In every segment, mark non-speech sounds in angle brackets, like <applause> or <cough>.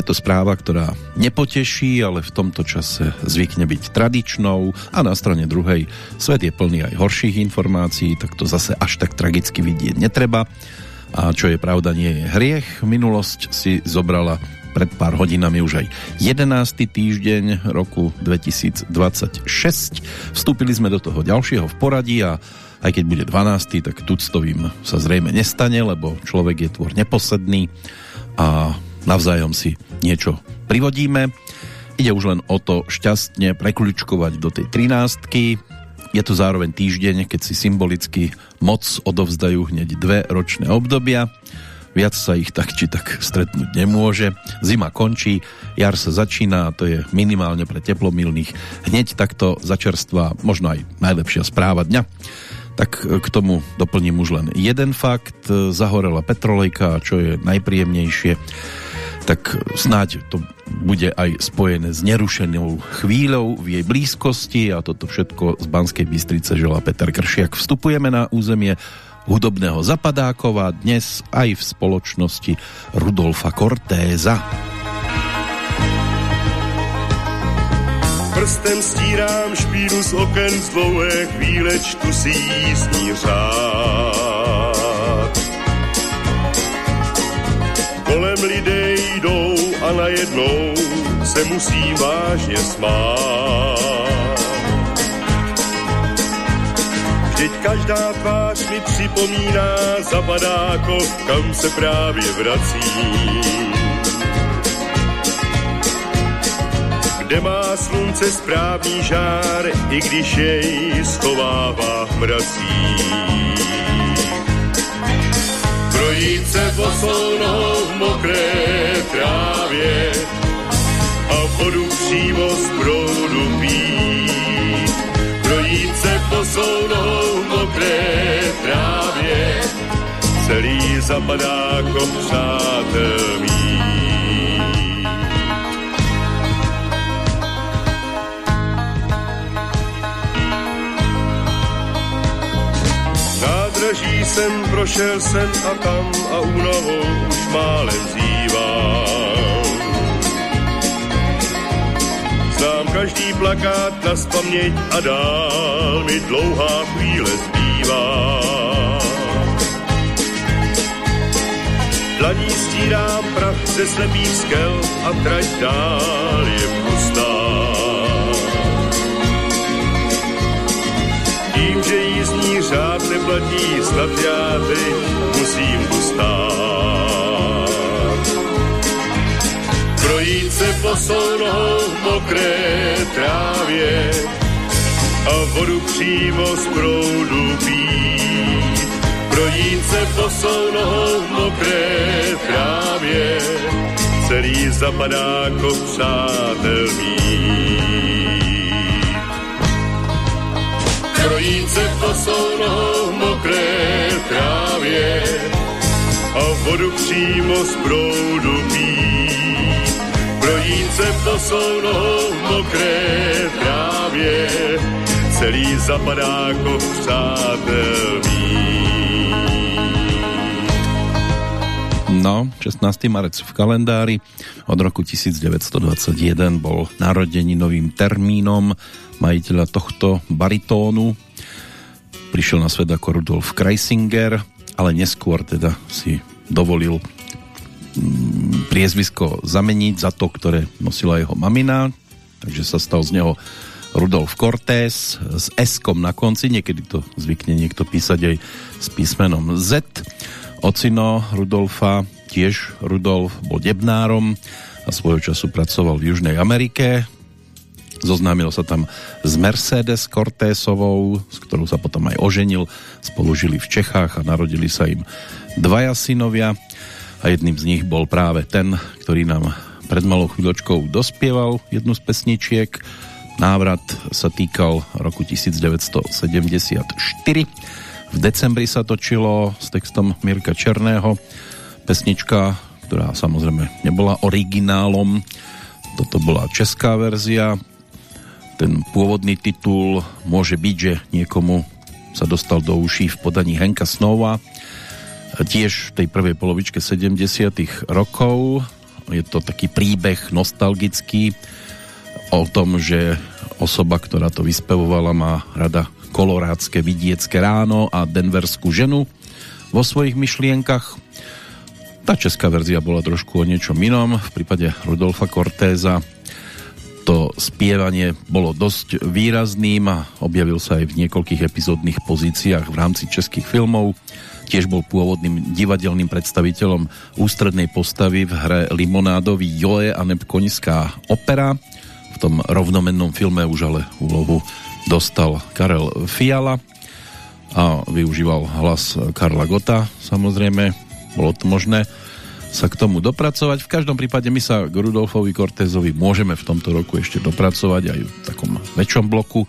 Je to správa, ktorá nepoteší, ale v tomto čase zvykne byť tradičnou a na strane druhej svet je plný aj horších informácií, tak to zase až tak tragicky vidieť netreba. A čo je pravda, nie je hriech. Minulosť si zobrala pred pár hodinami už aj 11. týždeň roku 2026. Vstúpili sme do toho ďalšieho v poradí a aj keď bude 12. tak tuctovým sa zrejme nestane, lebo človek je tvor neposedný a navzájom si niečo privodíme. Ide už len o to šťastne prekľučkovať do tej 13. Je to zároveň týždeň, keď si symbolicky moc odovzdajú hneď dve ročné obdobia viac sa ich tak či tak stretnúť nemôže. Zima končí, jar sa začína to je minimálne pre teplomilných hneď takto začerstvá, možno aj najlepšia správa dňa. Tak k tomu doplním už len jeden fakt. Zahorela petrolejka, čo je najpríjemnejšie tak snáď to bude aj spojené s nerušenou chvíľou v jej blízkosti a toto všetko z Banskej Bystrice želá Peter Kršiak. Vstupujeme na územie hudobného zapadákova dnes aj v spoločnosti Rudolfa Cortéza. Prstem stírám špínu z oken z dlouhé chvíle, čtu si jízdní řád. Kolem lidé jdou a najednou se musí vážně smát. Teď každá tvář mi připomíná zapadáko, kam se právě vrací. Kde má slunce správný žár, i když jej schovává v mracích. Projít se bosou v mokré trávě a vodu přímo z proudu pít. Projít se bosou nohou mokré trávě, celý zapadá jako přátel mý. Nádraží jsem prošel sem a tam a únavou už málem zývám. Znám každý plakát na spaměť a dál mi dlouhá chvíle zbývá. Dlaní stírám prach ze slepých skel a trať dál je řád neplatí, snad já teď musím ustát. Projít se posou nohou v mokré trávě, a vodu přímo z proudu pít. Projít se bosou nohou v mokré trávě, celý zapadá jako přátel mít. Projít se bosou nohou mokré trávě a vodu přímo z proudu pít. Projít se bosou nohou mokré trávě, celý zapadá jako přátel No, 16. marec v kalendári od roku 1921 bol narodeninovým termínom majiteľa tohto baritónu. Prišiel na svet ako Rudolf Kreisinger, ale neskôr teda si dovolil mm, priezvisko zameniť za to, ktoré nosila jeho mamina, takže sa stal z neho Rudolf Cortés s s na konci, niekedy to zvykne niekto písať aj s písmenom Z. Ocino Rudolfa, tiež Rudolf, bol debnárom a svojho času pracoval v Južnej Amerike. Zoznámil sa tam s Mercedes Cortésovou, s ktorou sa potom aj oženil. Spolu žili v Čechách a narodili sa im dvaja synovia a jedným z nich bol práve ten, ktorý nám pred malou chvíľočkou dospieval jednu z pesničiek Návrat sa týkal roku 1974. V decembri sa točilo s textom Mirka Černého pesnička, ktorá samozrejme nebola originálom. Toto bola česká verzia. Ten pôvodný titul môže byť, že niekomu sa dostal do uší v podaní Henka Snova. Tiež v tej prvej polovičke 70. rokov Je to taký príbeh nostalgický o tom, že osoba, ktorá to vyspevovala, má rada kolorádske vidiecké ráno a denverskú ženu vo svojich myšlienkach. Tá česká verzia bola trošku o niečom inom. V prípade Rudolfa Cortéza to spievanie bolo dosť výrazným a objavil sa aj v niekoľkých epizódnych pozíciách v rámci českých filmov. Tiež bol pôvodným divadelným predstaviteľom ústrednej postavy v hre Limonádovi Joe a neb koniská opera. V tom rovnomennom filme už ale úlohu dostal Karel Fiala a využíval hlas Karla Gota, samozrejme, bolo to možné sa k tomu dopracovať. V každom prípade my sa k Rudolfovi Cortézovi môžeme v tomto roku ešte dopracovať aj v takom väčšom bloku,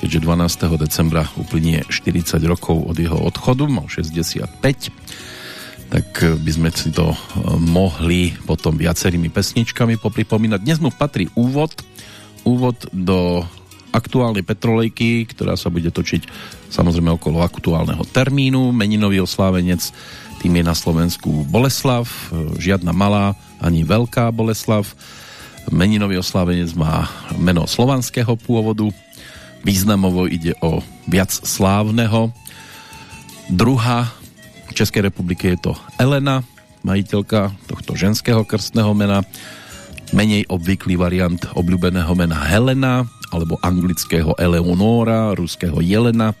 keďže 12. decembra uplynie 40 rokov od jeho odchodu, mal 65 tak by sme si to eh, mohli potom viacerými pesničkami popripomínať. Dnes mu patrí úvod, úvod do aktuálnej petrolejky, ktorá sa bude točiť samozrejme okolo aktuálneho termínu. Meninový oslávenec tým je na Slovensku Boleslav, žiadna malá ani veľká Boleslav. Meninový oslávenec má meno slovanského pôvodu, významovo ide o viac slávneho. Druhá v Českej republike je to Elena, majiteľka tohto ženského krstného mena. Menej obvyklý variant obľúbeného mena Helena alebo anglického Eleonora, ruského Jelena.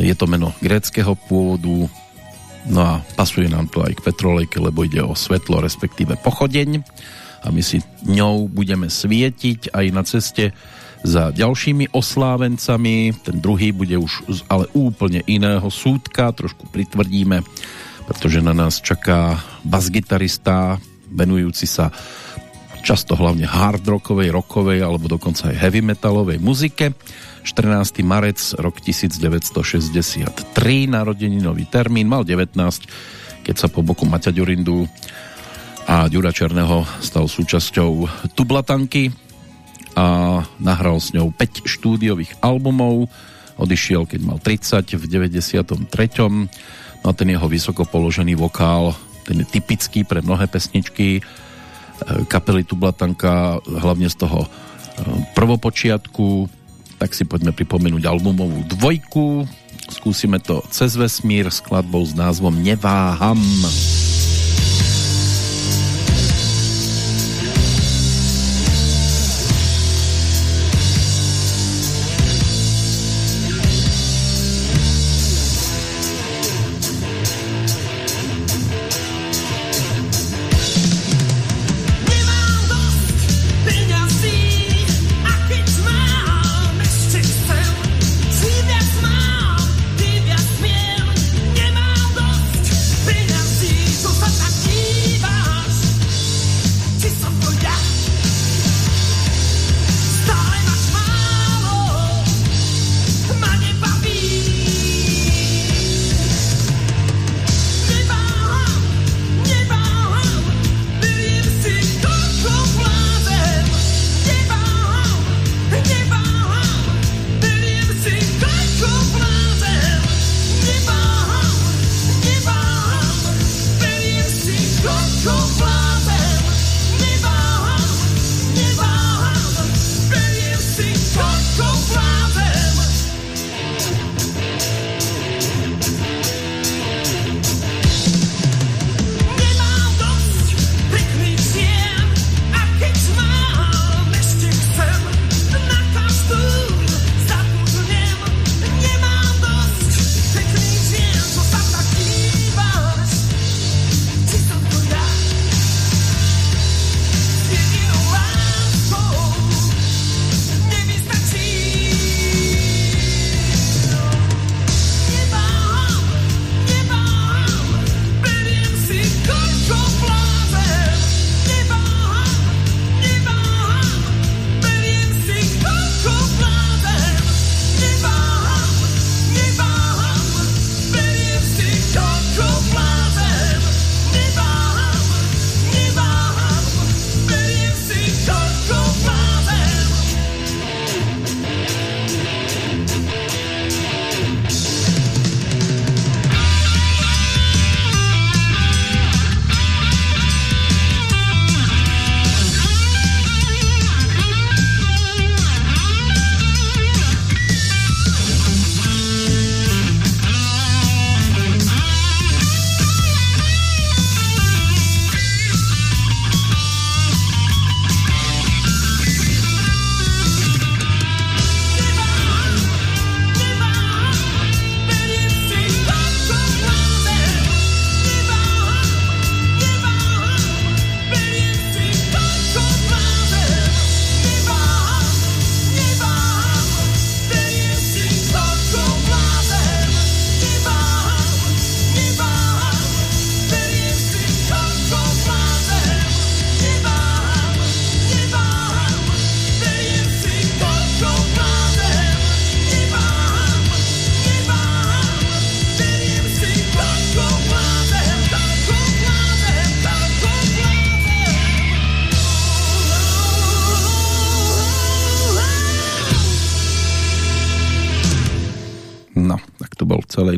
Je to meno gréckého pôvodu, No a pasuje nám to aj k petrolejke, lebo ide o svetlo, respektíve pochodeň a my si ňou budeme svietiť aj na ceste za ďalšími oslávencami. Ten druhý bude už ale úplne iného súdka, trošku pritvrdíme, pretože na nás čaká basgitarista venujúci sa často hlavne hard rockovej, rockovej alebo dokonca aj heavy metalovej muzike 14. marec, rok 1963, narodeninový termín, mal 19, keď sa po boku Maťa Ďurindu a Ďura Černého stal súčasťou Tublatanky a nahral s ňou 5 štúdiových albumov, odišiel, keď mal 30 v 93. No a ten jeho vysoko položený vokál, ten je typický pre mnohé pesničky e, kapely Tublatanka, hlavne z toho e, prvopočiatku, tak si poďme pripomenúť albumovú dvojku. Skúsime to cez vesmír skladbou s názvom Neváham. Neváham.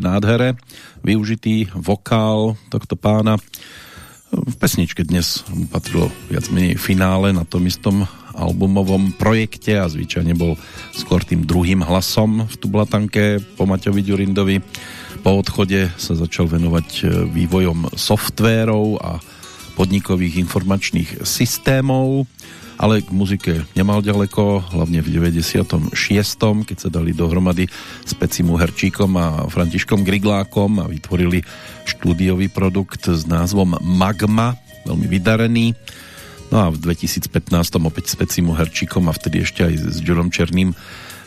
Nádhere. Využitý vokál tohto pána v pesničke dnes patrilo viac menej finále na tom istom albumovom projekte a zvyčajne bol skôr tým druhým hlasom v Tublatanke po Maťovi Ďurindovi. Po odchode sa začal venovať e, vývojom softvérov a podnikových informačných systémov ale k muzike nemal ďaleko, hlavne v 96. keď sa dali dohromady s Pecimu Herčíkom a Františkom Griglákom a vytvorili štúdiový produkt s názvom Magma, veľmi vydarený. No a v 2015 opäť s Pecimu Herčíkom a vtedy ešte aj s Ďurom Černým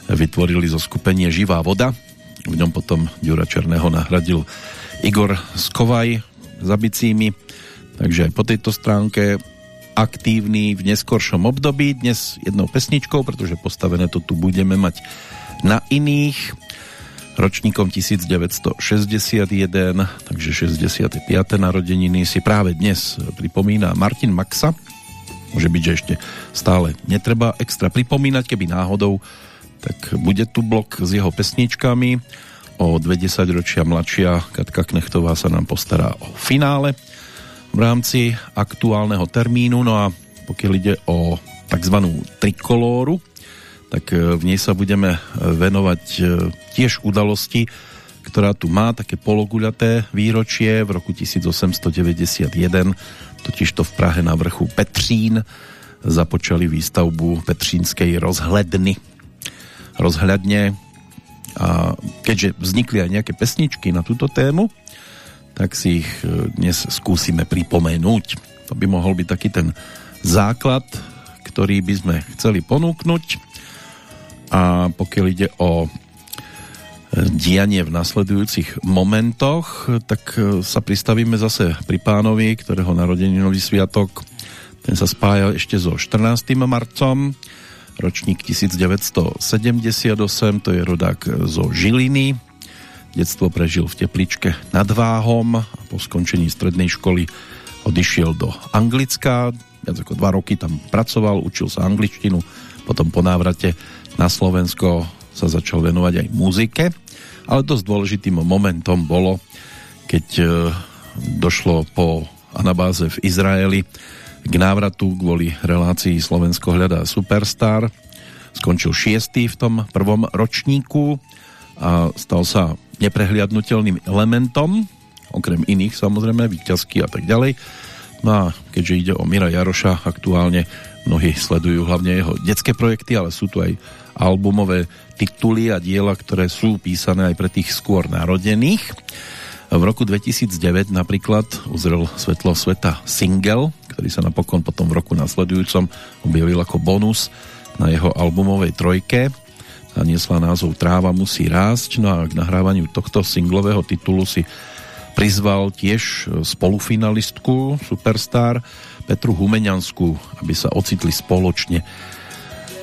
vytvorili zo skupenie Živá voda. V ňom potom Ďura Černého nahradil Igor Skovaj za bicími. Takže aj po tejto stránke aktívny v neskoršom období, dnes jednou pesničkou, pretože postavené to tu budeme mať na iných ročníkom 1961, takže 65. narodeniny si práve dnes pripomína Martin Maxa. Môže byť, že ešte stále netreba extra pripomínať, keby náhodou, tak bude tu blok s jeho pesničkami. O 20 ročia mladšia Katka Knechtová sa nám postará o finále v rámci aktuálneho termínu. No a pokiaľ ide o tzv. trikolóru, tak e, v nej sa budeme e, venovať e, tiež udalosti, ktorá tu má také pologuľaté výročie v roku 1891, totiž to v Prahe na vrchu Petřín započali výstavbu Petřínskej rozhledny. Rozhľadne a keďže vznikli aj nejaké pesničky na túto tému, tak si ich e, dnes skúsime pripomenúť. To by mohol byť taký ten základ, ktorý by sme chceli ponúknuť. A pokiaľ ide o e, dianie v nasledujúcich momentoch, tak e, sa pristavíme zase pri pánovi, ktorého narodeninový sviatok ten sa spája ešte so 14. marcom, ročník 1978, to je rodák zo Žiliny, Detstvo prežil v tepličke nad Váhom a po skončení strednej školy odišiel do Anglicka. Viac ako dva roky tam pracoval, učil sa angličtinu, potom po návrate na Slovensko sa začal venovať aj muzike, ale dosť dôležitým momentom bolo, keď e, došlo po anabáze v Izraeli k návratu kvôli relácii Slovensko hľadá Superstar. Skončil šiestý v tom prvom ročníku a stal sa neprehliadnutelným elementom, okrem iných samozrejme, výťazky a tak ďalej. No a keďže ide o Mira Jaroša, aktuálne mnohí sledujú hlavne jeho detské projekty, ale sú tu aj albumové tituly a diela, ktoré sú písané aj pre tých skôr narodených. V roku 2009 napríklad uzrel Svetlo sveta single, ktorý sa napokon potom v roku nasledujúcom objavil ako bonus na jeho albumovej trojke niesla názov Tráva musí rásť. No a k nahrávaniu tohto singlového titulu si prizval tiež spolufinalistku Superstar Petru Humeňanskú, aby sa ocitli spoločne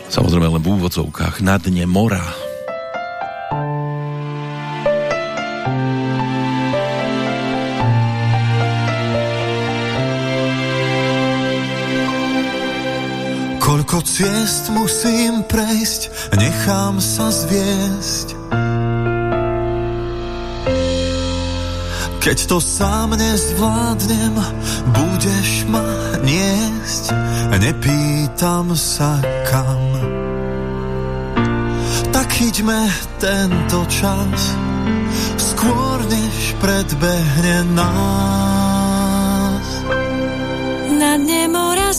samozrejme len v úvodzovkách na dne mora. Koľko ciest musím prejsť, nechám sa zviesť. Keď to sám nezvládnem, budeš ma niesť, nepýtam sa kam. Tak chyťme tento čas, skôr než predbehne nás. Na dne mora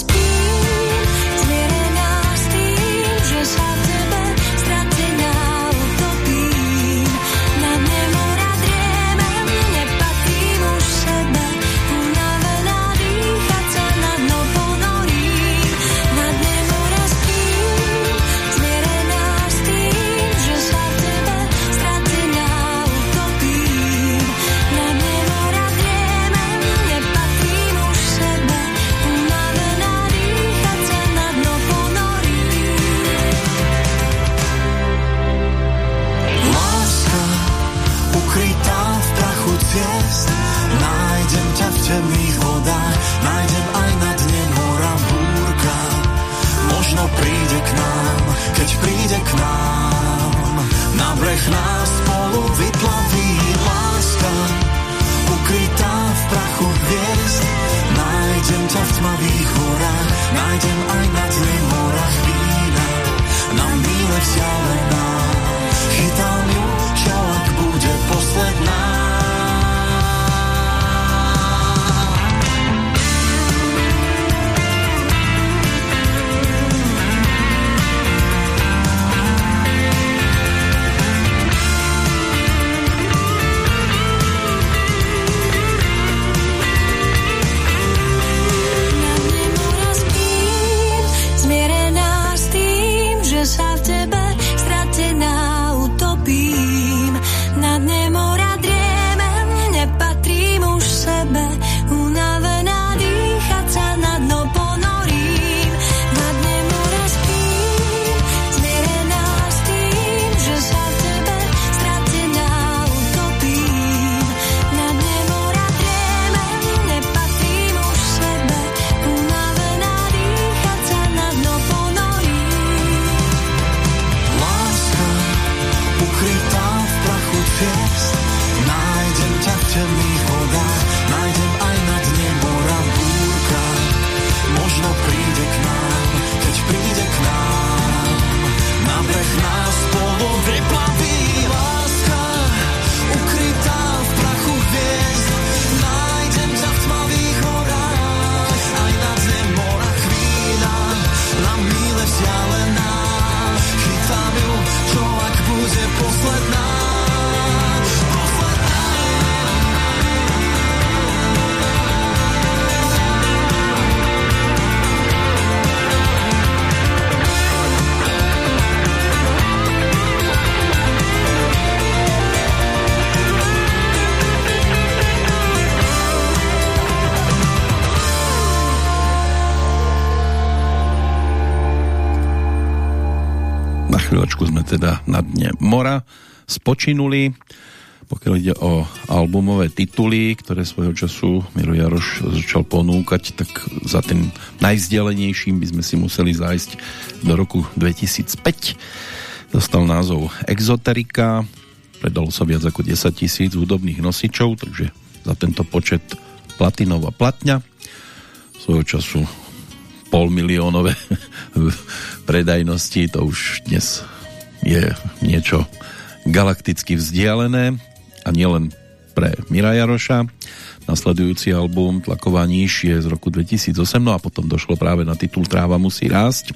teda na dne mora spočinuli. Pokiaľ ide o albumové tituly, ktoré svojho času Miro Jaroš začal ponúkať, tak za tým najvzdialenejším by sme si museli zájsť do roku 2005. Dostal názov Exoterika, predalo sa viac ako 10 tisíc hudobných nosičov, takže za tento počet platinová platňa. Svojho času pol miliónové <laughs> predajnosti, to už dnes je niečo galakticky vzdialené a nielen pre Mira Jaroša. Nasledujúci album Tlaková níž je z roku 2008 no a potom došlo práve na titul Tráva musí rásť,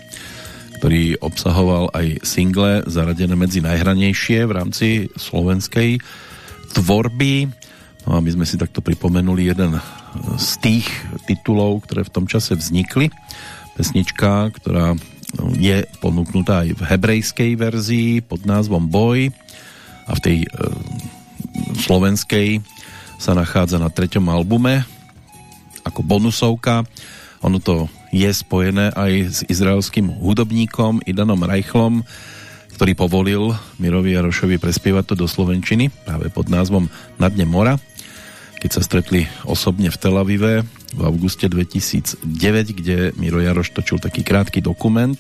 ktorý obsahoval aj single zaradené medzi najhranejšie v rámci slovenskej tvorby. No a my sme si takto pripomenuli jeden z tých titulov, ktoré v tom čase vznikli. Pesnička, ktorá je ponúknutá aj v hebrejskej verzii pod názvom Boj a v tej e, slovenskej sa nachádza na treťom albume ako bonusovka. Ono to je spojené aj s izraelským hudobníkom Idanom Reichlom, ktorý povolil Mirovi Jarošovi prespievať to do Slovenčiny práve pod názvom Na dne mora. Keď sa stretli osobne v Tel Avive v auguste 2009, kde Miro Jaroš točil taký krátky dokument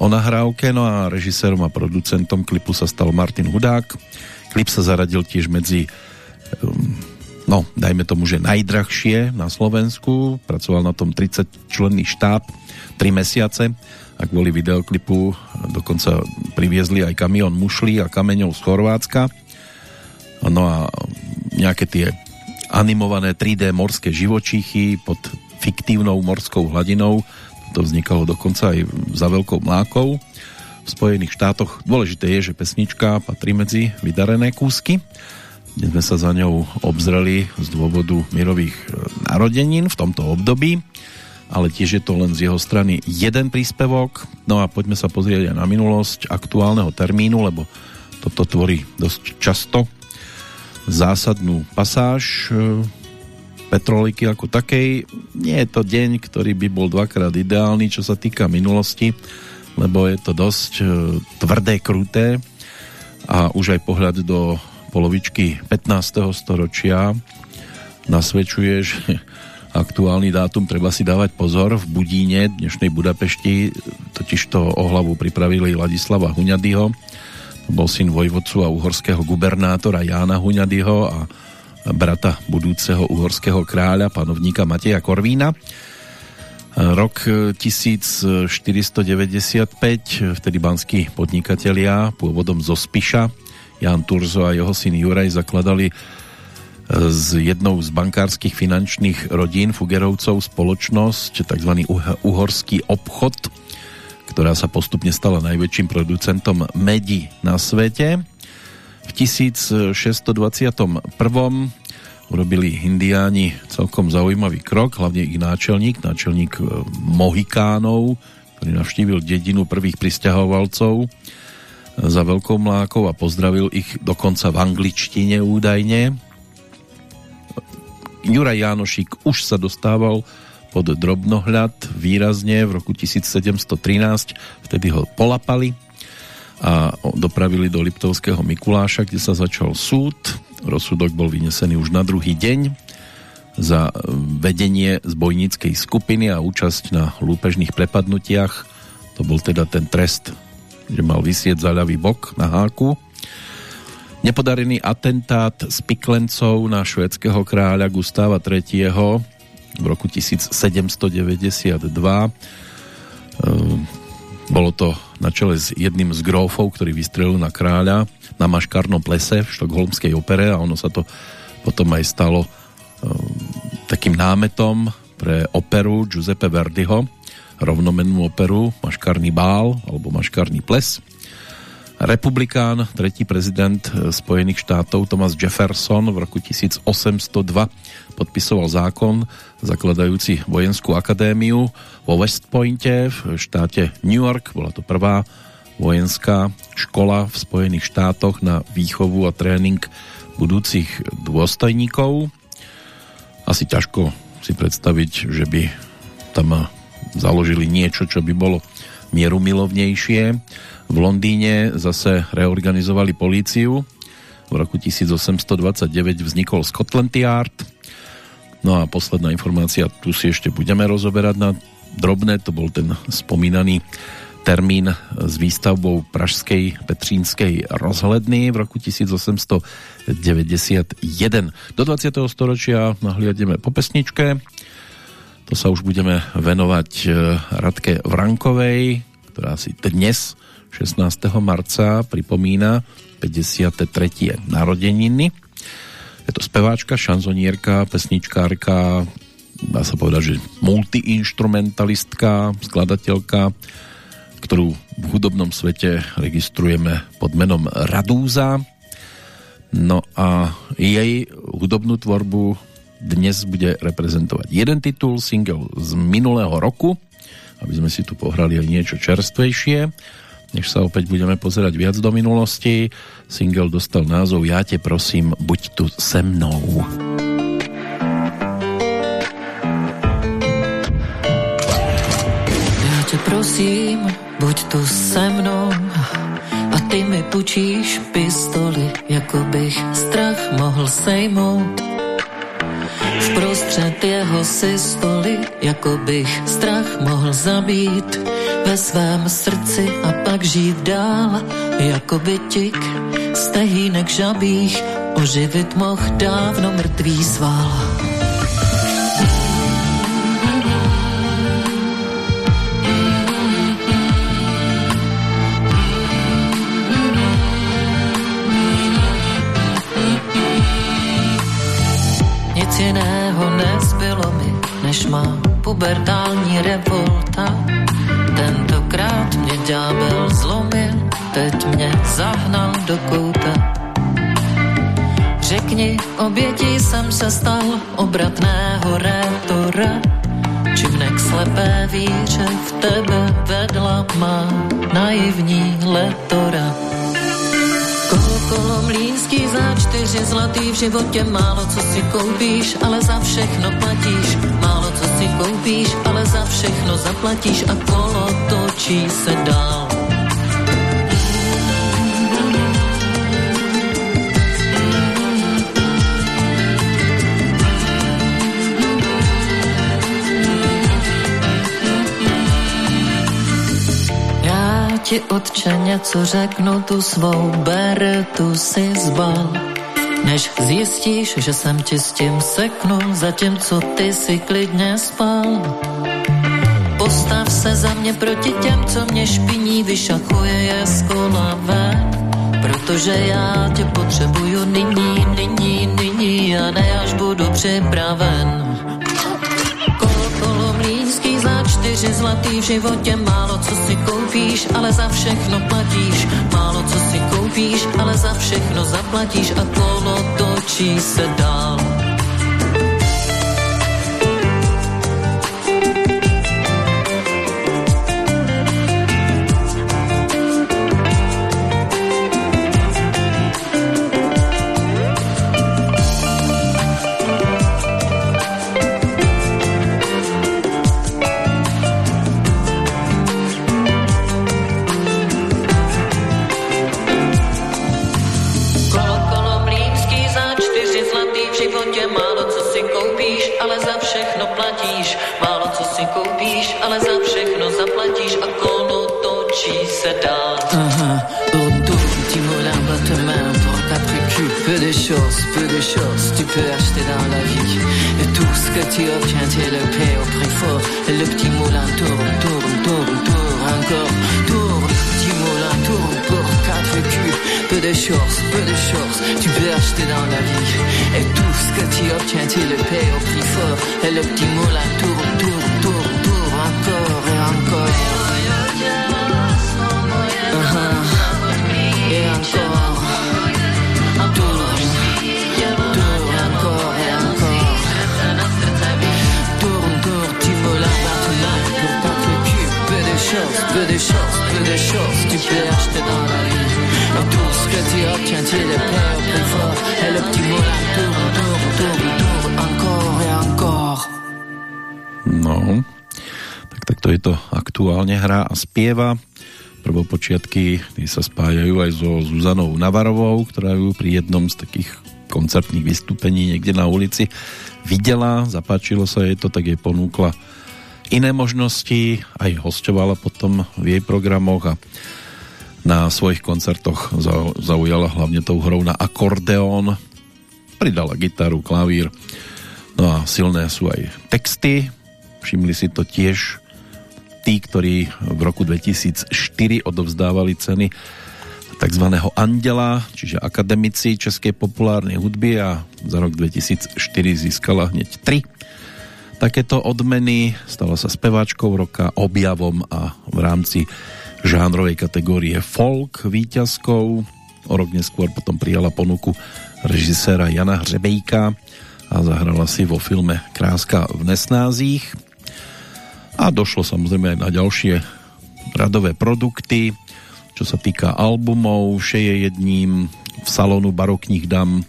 o nahrávke, no a režisérom a producentom klipu sa stal Martin Hudák. Klip sa zaradil tiež medzi um, no, dajme tomu, že najdrahšie na Slovensku. Pracoval na tom 30 členný štáb 3 mesiace a kvôli videoklipu dokonca priviezli aj kamión mušlí a kameňov z Chorvátska. No a nejaké tie animované 3D morské živočíchy pod fiktívnou morskou hladinou. To vznikalo dokonca aj za veľkou mlákou v Spojených štátoch. Dôležité je, že pesnička patrí medzi vydarené kúsky. Dnes sme sa za ňou obzreli z dôvodu mirových e, narodenín v tomto období, ale tiež je to len z jeho strany jeden príspevok. No a poďme sa pozrieť aj na minulosť aktuálneho termínu, lebo toto tvorí dosť často zásadnú pasáž e, Petroliky ako takej. Nie je to deň, ktorý by bol dvakrát ideálny, čo sa týka minulosti, lebo je to dosť e, tvrdé, kruté a už aj pohľad do polovičky 15. storočia nasvedčuje, že aktuálny dátum treba si dávať pozor. V Budíne, dnešnej Budapešti, totiž to o hlavu pripravili Ladislava Huňadyho, bol syn vojvodcu a uhorského gubernátora Jána Huňadyho a brata budúceho uhorského kráľa, panovníka Mateja Korvína. Rok 1495, vtedy banskí podnikatelia pôvodom zo Spiša, Jan Turzo a jeho syn Juraj zakladali s jednou z bankárskych finančných rodín Fugerovcov spoločnosť, tzv. uhorský obchod, ktorá sa postupne stala najväčším producentom medi na svete. V 1621 urobili Indiáni celkom zaujímavý krok, hlavne ich náčelník, náčelník e, Mohikánov, ktorý navštívil dedinu prvých pristahovalcov e, za Veľkou mlákou a pozdravil ich dokonca v angličtine údajne. Juraj Jánošík už sa dostával pod drobnohľad výrazne v roku 1713, vtedy ho polapali a dopravili do Liptovského Mikuláša, kde sa začal súd. Rozsudok bol vynesený už na druhý deň za vedenie zbojníckej skupiny a účasť na lúpežných prepadnutiach. To bol teda ten trest, že mal vysieť za ľavý bok na háku Nepodarený atentát s piklencov na švedského kráľa Gustáva III. V roku 1792. Ehm, bolo to na čele s jedným z grófov, ktorý vystrelil na kráľa na maškarnom plese v štokholmskej opere a ono sa to potom aj stalo ehm, takým námetom pre operu Giuseppe Verdiho, rovnomennú operu Maškarný bál alebo Maškarný ples republikán, tretí prezident eh, Spojených štátov Thomas Jefferson v roku 1802 podpisoval zákon zakladajúci vojenskú akadémiu vo West Pointe v štáte New York. Bola to prvá vojenská škola v Spojených štátoch na výchovu a tréning budúcich dôstojníkov. Asi ťažko si predstaviť, že by tam založili niečo, čo by bolo mierumilovnejšie v Londýne zase reorganizovali políciu. V roku 1829 vznikol Scotland Yard. No a posledná informácia, tu si ešte budeme rozoberať na drobné, to bol ten spomínaný termín s výstavbou Pražskej Petrínskej rozhledny v roku 1891. Do 20. storočia nahliadneme po pesničke. To sa už budeme venovať eh, Radke Vrankovej, ktorá si dnes 16. marca pripomína 53. narodeniny. Je to speváčka, šanzonierka, pesničkárka, dá sa povedať, že multiinstrumentalistka, skladateľka, ktorú v hudobnom svete registrujeme pod menom Radúza. No a jej hudobnú tvorbu dnes bude reprezentovať jeden titul, single z minulého roku, aby sme si tu pohrali aj niečo čerstvejšie než sa opäť budeme pozerať viac do minulosti. Single dostal názov Ja te prosím, buď tu se mnou. Tě prosím, buď tu se mnou a ty mi pučíš pistoli, jako bych strach mohl sejmout. Vprostřed jeho systoly, jako bych strach mohl zabít ve svém srdci a pak žít dál, jako by tik stehínek žabých oživit moh dávno mrtvý sval. Pubertální revolta Tentokrát mě ďábel zlomil, teď mě zahnal do kouta. Řekni, obětí jsem se stal obratného rétora, či mne k slepé víře v tebe vedla má naivní letora. Kolo mlínský za čtyři zlatý v životě málo co si koupíš, ale za všechno platíš. Co si koupíš, ale za všechno zaplatíš a kolo točí se dál. ti otče něco řeknu, tu svou beretu si zbal. Než zjistíš, že jsem ti s tím seknul, zatímco ty si klidně spal. Postav se za mě proti těm, co mě špiní, vyšachuje je z kola. Protože já tě potřebuju nyní, nyní, nyní a ne až budu připraven. Za čtyři zlatý v životě málo co si koupíš, ale za všechno platíš. Málo co si koupíš, ale za všechno zaplatíš a kolo točí se dál. Peux acheter dans la vie. Et tout ce que tu obtiens, tu le payes au prix fort. Et le petit moulin tourne, tourne, tourne, tourne encore. Tourne, petit moulin, tourne pour quatre culs. Peu de choses, peu de choses, tu peux acheter dans la vie. Et tout ce que tu obtiens, tu le payes au prix fort. Et le petit moulin tourne, tourne, tourne, tourne encore et encore. Choses, peu de choses, peu de choses, tu peux acheter dans la vie. Et tout ce que tu obtiens, tu le payes au plus fort. Et le petit moulin tourne, tourne, tourne, tourne, encore et encore. No, tak takto je to aktuálne hrá a spieva. Prvopočiatky tí sa spájajú aj so Zuzanou Navarovou, ktorá ju pri jednom z takých koncertných vystúpení niekde na ulici videla, zapáčilo sa jej to, tak jej ponúkla iné možnosti, aj hostovala potom v jej programoch a na svojich koncertoch zau- zaujala hlavne tou hrou na akordeón, pridala gitaru, klavír, no a silné sú aj texty, všimli si to tiež tí, ktorí v roku 2004 odovzdávali ceny tzv. Andela, čiže akademici českej populárnej hudby a za rok 2004 získala hneď tri takéto odmeny. Stala sa speváčkou roka, objavom a v rámci žánrovej kategórie folk víťazkou. O rok neskôr potom prijala ponuku režiséra Jana Hřebejka a zahrala si vo filme Kráska v nesnázích. A došlo samozrejme aj na ďalšie radové produkty, čo sa týka albumov, Vše je jedním, v salónu barokních dam,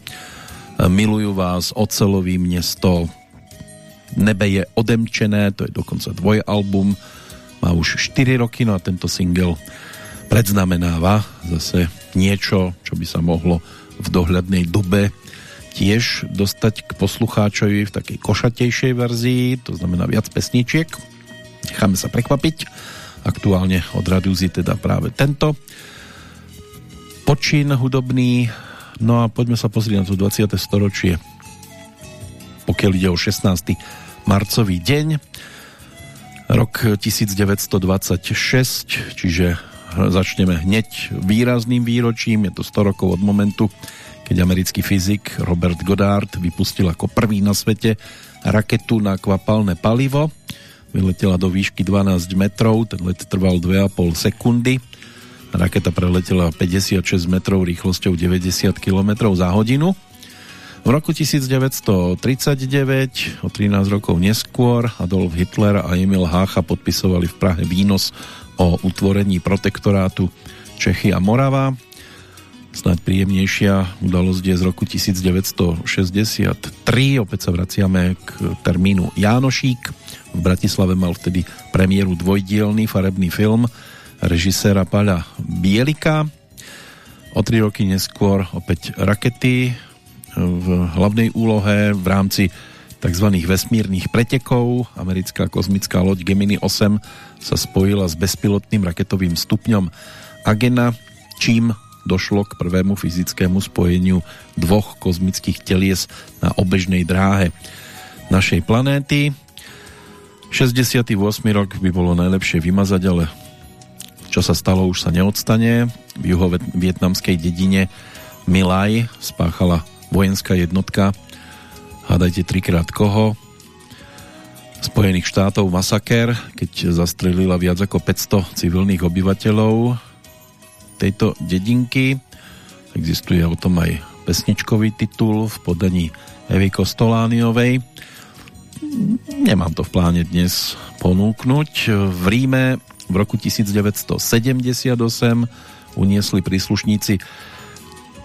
Miluju vás, Ocelový město, Nebe je odemčené, to je dokonca dvojalbum, má už 4 roky, no a tento single predznamenáva zase niečo, čo by sa mohlo v dohľadnej dobe tiež dostať k poslucháčovi v takej košatejšej verzii, to znamená viac pesničiek. Necháme sa prekvapiť. Aktuálne od Radúzy teda práve tento počin hudobný. No a poďme sa pozrieť na to 20. storočie. Pokiaľ ide o 16. marcový deň, rok 1926, čiže začneme hneď výrazným výročím, je to 100 rokov od momentu, keď americký fyzik Robert Goddard vypustil ako prvý na svete raketu na kvapalné palivo. Vyletela do výšky 12 metrov, ten let trval 2,5 sekundy. Raketa preletela 56 metrov rýchlosťou 90 km za hodinu. V roku 1939, o 13 rokov neskôr, Adolf Hitler a Emil Hácha podpisovali v Prahe výnos o utvorení protektorátu Čechy a Morava. Snáď príjemnejšia udalosť je z roku 1963. Opäť sa vraciame k termínu Jánošík. V Bratislave mal vtedy premiéru dvojdielný farebný film režiséra Paľa Bielika. O tri roky neskôr opäť rakety v hlavnej úlohe v rámci tzv. vesmírnych pretekov. Americká kozmická loď Gemini 8 sa spojila s bezpilotným raketovým stupňom Agena, čím došlo k prvému fyzickému spojeniu dvoch kozmických telies na obežnej dráhe našej planéty. 68. rok by bolo najlepšie vymazať, ale čo sa stalo, už sa neodstane. V juhovietnamskej dedine Milaj spáchala vojenská jednotka hádajte trikrát koho Spojených štátov masaker, keď zastrelila viac ako 500 civilných obyvateľov tejto dedinky. Existuje o tom aj pesničkový titul v podaní Evy Kostolániovej. Nemám to v pláne dnes ponúknuť. V Ríme v roku 1978 uniesli príslušníci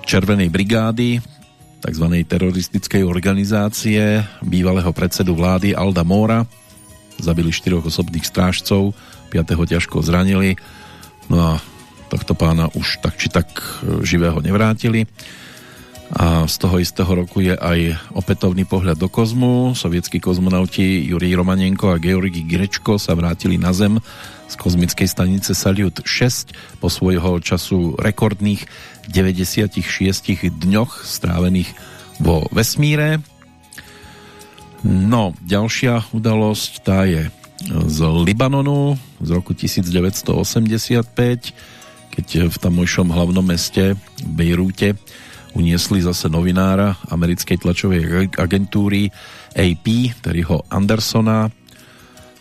Červenej brigády tzv. teroristickej organizácie bývalého predsedu vlády Alda Mora. Zabili štyroch osobných strážcov, piatého ťažko zranili. No a tohto pána už tak či tak e, živého nevrátili. A z toho istého roku je aj opätovný pohľad do kozmu. Sovietskí kozmonauti Jurij Romanenko a Georgi Girečko sa vrátili na Zem z kozmickej stanice Salyut 6 po svojho času rekordných 96 dňoch strávených vo vesmíre. No, ďalšia udalosť tá je z Libanonu z roku 1985, keď v tamojšom hlavnom meste Bejrúte uniesli zase novinára americkej tlačovej agentúry AP, Terryho Andersona,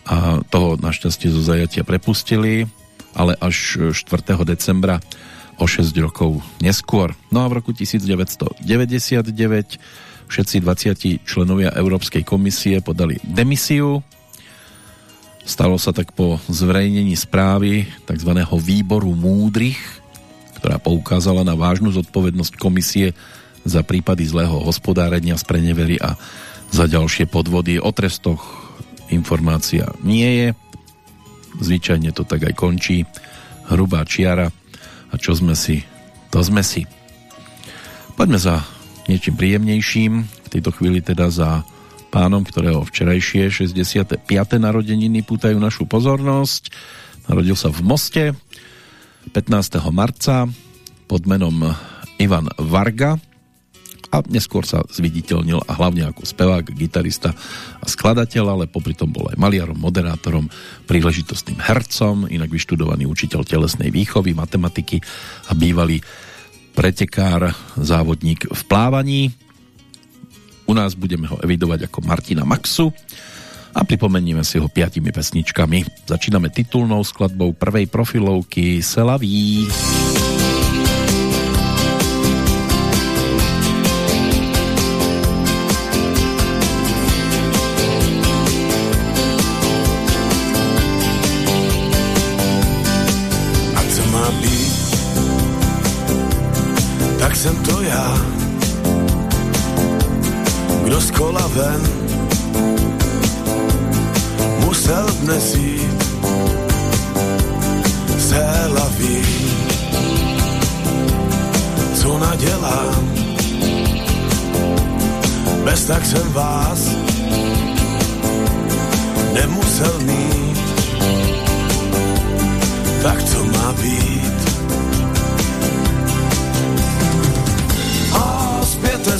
a toho našťastie zo zajatia prepustili, ale až 4. decembra o 6 rokov neskôr. No a v roku 1999 všetci 20 členovia Európskej komisie podali demisiu. Stalo sa tak po zverejnení správy tzv. výboru múdrych, ktorá poukázala na vážnu zodpovednosť komisie za prípady zlého hospodárenia, sprenevery a za ďalšie podvody. O trestoch informácia nie je. Zvyčajne to tak aj končí. Hrubá čiara a čo sme si, to sme si. Poďme za niečím príjemnejším. V tejto chvíli teda za pánom, ktorého včerajšie 65. narodeniny pútajú našu pozornosť. Narodil sa v Moste 15. marca pod menom Ivan Varga, a neskôr sa zviditeľnil a hlavne ako spevák, gitarista a skladateľ, ale popri tom bol aj maliarom, moderátorom, príležitostným hercom, inak vyštudovaný učiteľ telesnej výchovy, matematiky a bývalý pretekár, závodník v plávaní. U nás budeme ho evidovať ako Martina Maxu a pripomenieme si ho piatimi pesničkami. Začíname titulnou skladbou prvej profilovky Selaví. Selaví. Kdo z kola ven musel dnes jít Zéla ví, co nadělám. Bez tak jsem vás nemusel mít, tak co má být?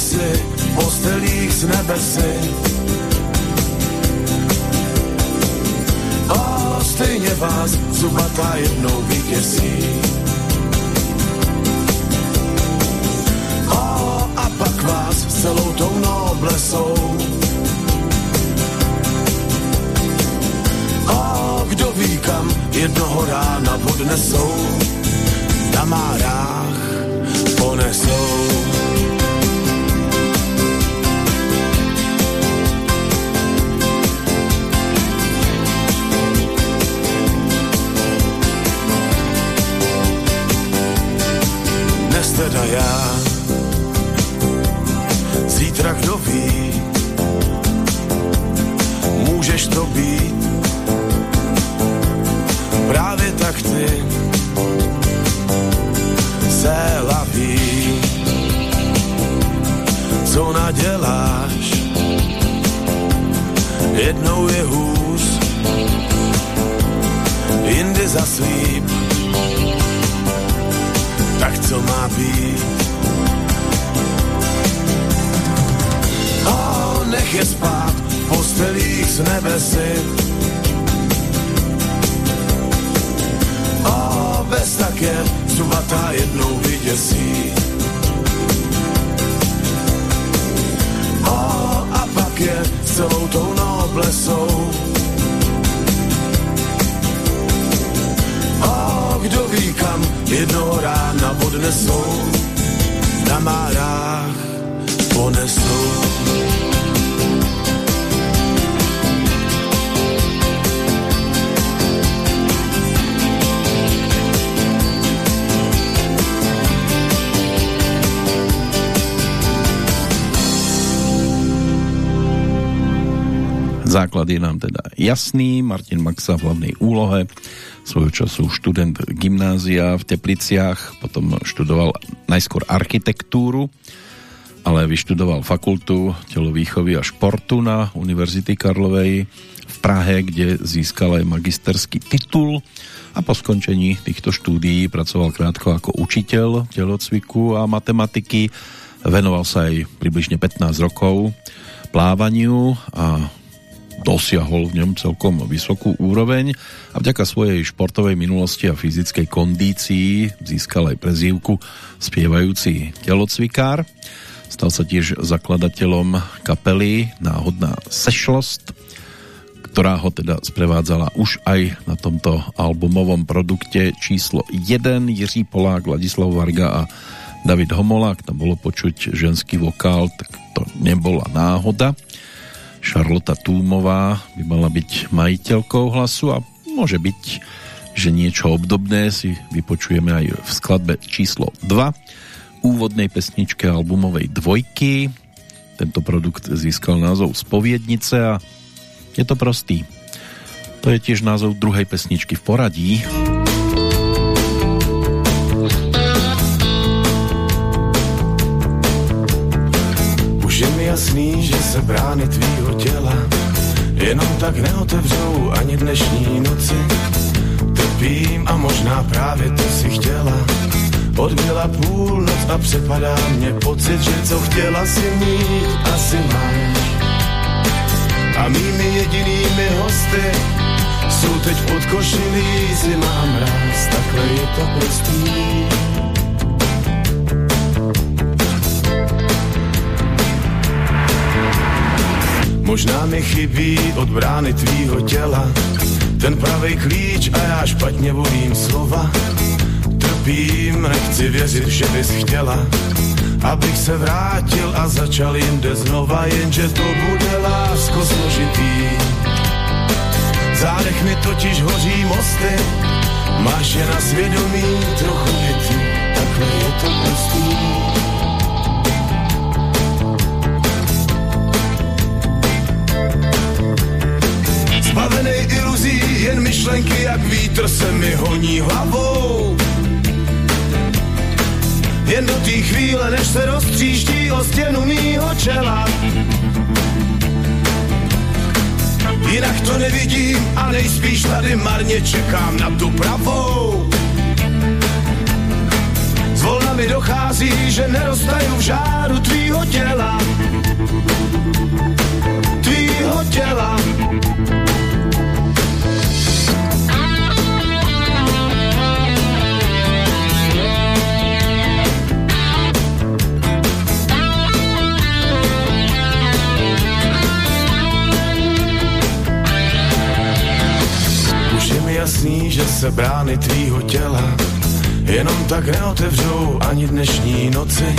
V postelích z nebesy. A stejně vás zubatá jednou vyděsí. A, a pak vás celou tou noblesou kdo ví kam jednoho rána odnesou na márách ponesou. Teda já. Zítra kdo ví, můžeš to být. Právě tak ty se laví, co naděláš. Jednou je hůz, jindy zaslíp, máš má být. O, nech je spát v postelích z nebesy. O, bez tak je zubatá jednou vyděsí. O, a pak je celou tou noblesou kdo ví jednoho rána odnesou, na márách ponesou. Základ je nám teda jasný, Martin Maxa v hlavnej úlohe, svojho času študent gymnázia v Tepliciach, potom študoval najskôr architektúru, ale vyštudoval fakultu telovýchovy a športu na Univerzity Karlovej v Prahe, kde získal aj magisterský titul a po skončení týchto štúdií pracoval krátko ako učiteľ telocviku a matematiky. Venoval sa aj približne 15 rokov plávaniu a dosiahol v ňom celkom vysokú úroveň a vďaka svojej športovej minulosti a fyzickej kondícii získal aj prezývku spievajúci telocvikár. Stal sa tiež zakladateľom kapely Náhodná sešlost, ktorá ho teda sprevádzala už aj na tomto albumovom produkte číslo 1 Jiří Polák, Ladislav Varga a David Homolák. Tam bolo počuť ženský vokál, tak to nebola náhoda. Šarlota Túmová by mala byť majiteľkou hlasu a môže byť, že niečo obdobné si vypočujeme aj v skladbe číslo 2 úvodnej pesničke albumovej dvojky. Tento produkt získal názov Spoviednice a je to prostý. To je tiež názov druhej pesničky v poradí. Jasný, že se brány tvýho těla jenom tak neotevřou ani dnešní noci. Trpím a možná právě to si chtěla. Odbyla půlnoc a přepadá mě pocit, že co chtěla si mít, asi máš. A mými jedinými hosty jsou teď pod košilí zima a mráz, takhle je to prostý. Možná mi chybí od brány tvýho těla ten pravý klíč a já špatně volím slova. Trpím, nechci věřit, že bys chtěla, abych se vrátil a začal jinde znova, jenže to bude lásko složitý. Zádech mi totiž hoří mosty, máš je na svědomí trochu větí, takhle je to prostý. Myšlenky jak vítr se mi honí hlavou. Jen do té chvíle, než se roztříští o stěnu mýho čela. Jinak to nevidím a nejspíš tady marně čekám na tu pravou. Zvolna mi dochází, že nerostaju v žáru tvýho těla. Tvýho těla. Jasný, že se brány tvýho těla jenom tak neotevřou ani dnešní noci.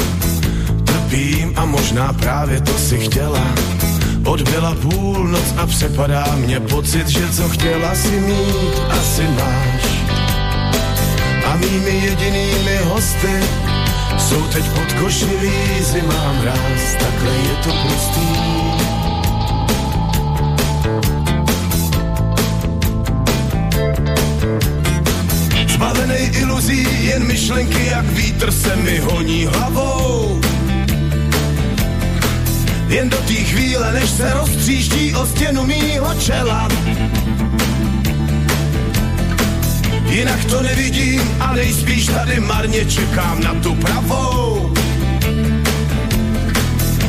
Trpím a možná právě to si chtěla. Odbyla půlnoc a přepadá mě pocit, že co chtěla si mít, asi máš. A mými jedinými hosty jsou teď pod košilí zima mráz, takhle je to prostý. Vítr se mi honí hlavou. Jen do té chvíle, než se roztříští o stěnu mýho čela. Jinak to nevidím a nejspíš tady marně čekám na tu pravou.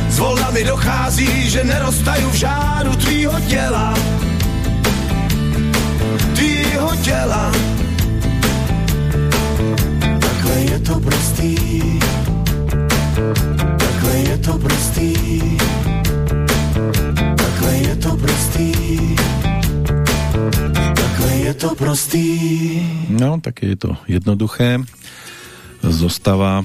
Zvolna mi dochází, že nerostaju v žáru tvýho těla. Tvýho těla. Takhle je to prostý. Takhle je to prostý. Takhle je to prostý. Takhle je to prostý. No, tak je to jednoduché. Zostava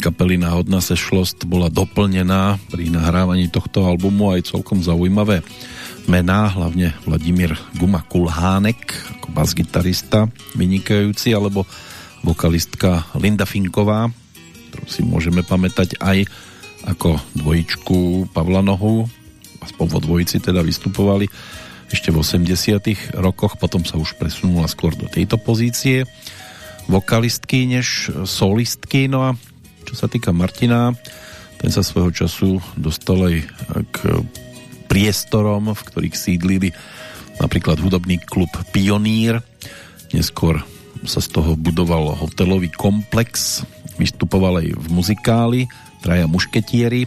kapely Náhodná sešlost bola doplnená pri nahrávaní tohto albumu aj celkom zaujímavé mená, hlavne Vladimír Guma Kulhánek ako basgitarista vynikajúci, alebo vokalistka Linda Finková, ktorú si môžeme pamätať aj ako dvojičku Pavla Nohu, aspoň vo dvojici teda vystupovali ešte v 80 rokoch, potom sa už presunula skôr do tejto pozície vokalistky než solistky, no a čo sa týka Martina, ten sa svojho času dostal aj k priestorom, v ktorých sídlili napríklad hudobný klub Pionír. Neskôr sa z toho budoval hotelový komplex, vystupoval aj v muzikáli Traja mušketieri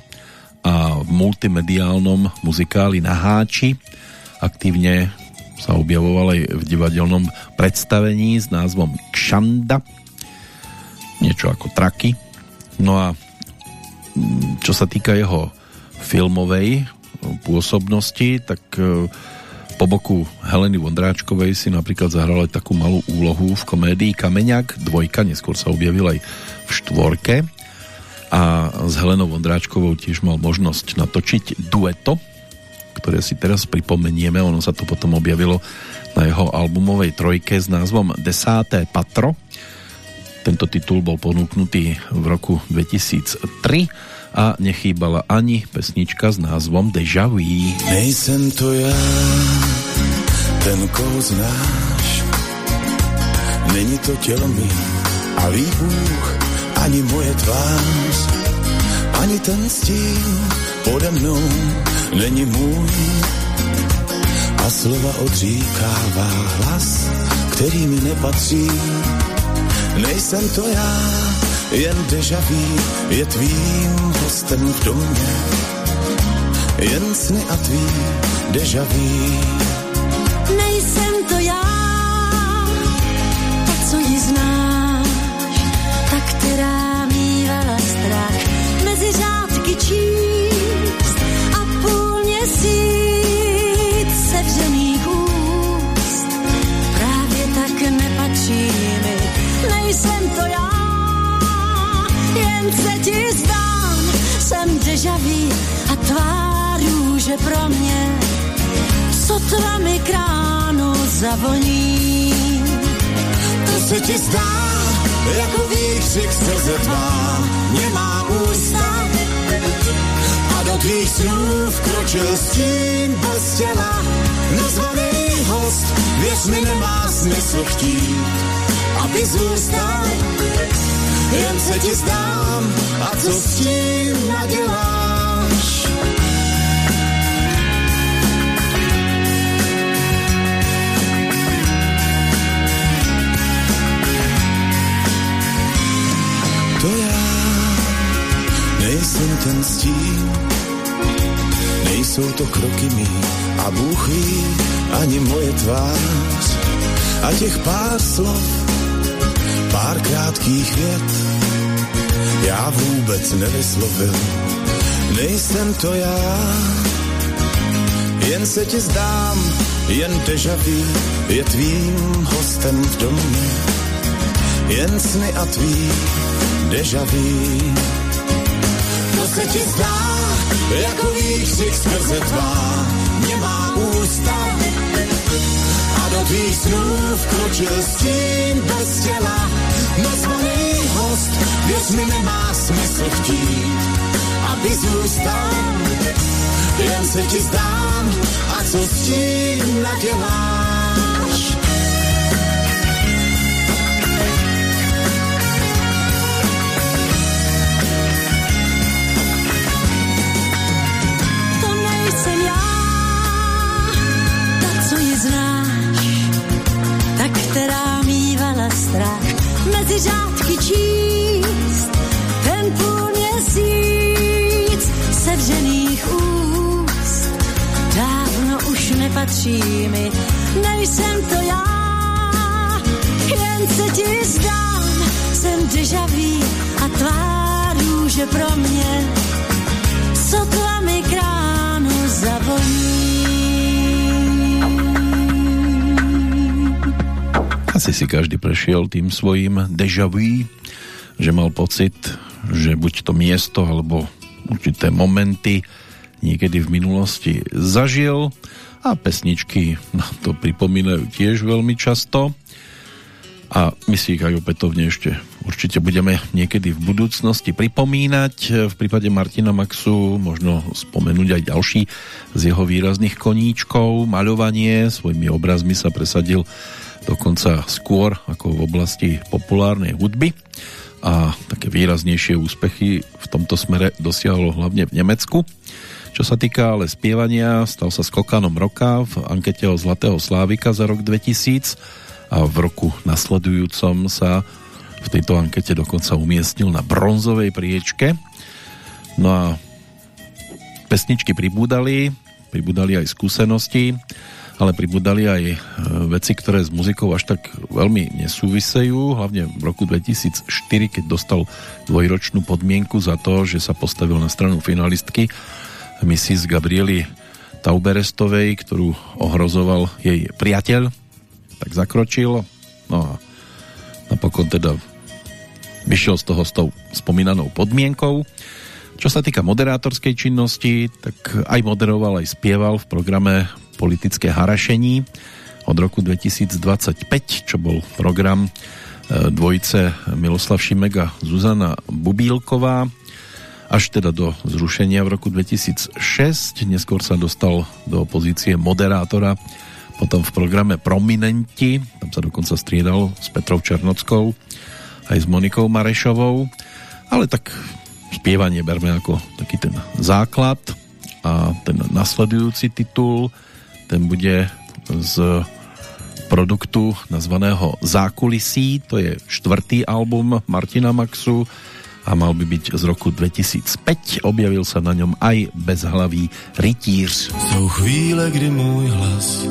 a v multimediálnom muzikáli Na háči. Aktívne sa objavoval aj v divadelnom predstavení s názvom Kšanda, niečo ako Traky, No a mm, čo sa týka jeho filmovej pôsobnosti, tak e, po boku Heleny Vondráčkovej si napríklad zahral aj takú malú úlohu v komédii Kameňak, dvojka, neskôr sa objavil aj v štvorke. A s Helenou Vondráčkovou tiež mal možnosť natočiť dueto, ktoré si teraz pripomenieme, ono sa to potom objavilo na jeho albumovej trojke s názvom Desáté patro. Tento titul bol ponúknutý v roku 2003 a nechýbala ani pesnička s názvom Deja Vu. Nejsem to ja, ten koho znáš, není to tělo mi a výbuch ani moje tvář, ani ten stín pode mnou není můj. A slova odříkává hlas, který mi nepatří. Nejsem to já, jen deja je tvým hostem v domě. Jen sny a tvý deja. Nejsem to já, ta, co ji znáš, ta, která mývala strach mezi řádky číst a půl měsíc sevřených úst. Právě tak nepatří mi nejsem to já, jen se ti zdám, jsem deja vu a tvá růže pro mě, sotva mi kránu zavoní. To se ti zdá, jako výkřik srdce tvá, nemá ústa. A do tvých snů vkročil stín bez těla, nezvaný host, věř mi nemá smysl chtít aby zůstal. Jen se ti zdám, a co s tím naděláš? To já nejsem ten stín, nejsou to kroky mý a Bůh ví ani moje tvář. A těch pár slov pár krátkých vět já vůbec nevyslovil. Nejsem to já, jen se ti zdám, jen deja vu je tvým hostem v domě. Jen sny a tvý deja vu. To se ti zdá, jako výkřik skrze tvá, nemá ústa, do tvých snů vkročil stín bez těla. Nazvaný host, věř mi nemá smysl chtít, aby zůstal. Jen se ti zdám, a co s tím naděláš? Mezi řádky číst ten půl měsíc sevřených úst. Dávno už nepatří mi, nejsem to já, jen se ti zdám, jsem deja vu a tvá růže pro mě, sotva mi kránu zavoní. Asi si každý prešiel tým svojím deja vu, že mal pocit, že buď to miesto alebo určité momenty niekedy v minulosti zažil a pesničky nám to pripomínajú tiež veľmi často a my si ich aj opätovne ešte určite budeme niekedy v budúcnosti pripomínať. V prípade Martina Maxu možno spomenúť aj ďalší z jeho výrazných koníčkov. Maľovanie svojimi obrazmi sa presadil dokonca skôr ako v oblasti populárnej hudby a také výraznejšie úspechy v tomto smere dosiahlo hlavne v Nemecku. Čo sa týka ale spievania, stal sa skokanom roka v ankete o Zlatého Slávika za rok 2000 a v roku nasledujúcom sa v tejto ankete dokonca umiestnil na bronzovej priečke. No a pesničky pribúdali, pribúdali aj skúsenosti ale pribudali aj e, veci, ktoré s muzikou až tak veľmi nesúvisejú, hlavne v roku 2004, keď dostal dvojročnú podmienku za to, že sa postavil na stranu finalistky Mrs. Gabriely Tauberestovej, ktorú ohrozoval jej priateľ, tak zakročil. No a napokon teda vyšiel z toho s tou spomínanou podmienkou. Čo sa týka moderátorskej činnosti, tak aj moderoval, aj spieval v programe politické harašení. Od roku 2025, čo bol program e, dvojice Miloslav Šimek a Zuzana Bubílková. Až teda do zrušenia v roku 2006. Neskôr sa dostal do pozície moderátora potom v programe Prominenti, tam sa dokonca striedal s Petrou Černockou aj s Monikou Marešovou, ale tak spievanie berme ako taký ten základ a ten nasledujúci titul ten bude z produktu nazvaného Zákulisí, to je štvrtý album Martina Maxu a mal by byť z roku 2005. Objavil sa na ňom aj bezhlavý rytíř. Jsou chvíle, kdy můj hlas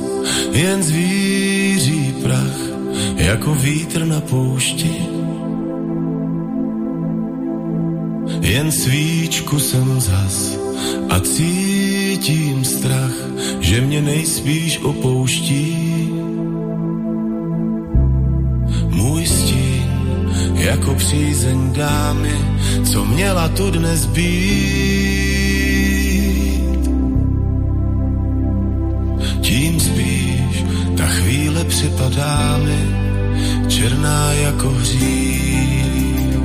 jen zvíří prach, jako vítr na poušti. Jen svíčku jsem zas a cítím strach, že mě nejspíš opouští. Můj stín jako přízeň dámy, co měla tu dnes být. Tím spíš ta chvíle připadá mi černá jako hřích.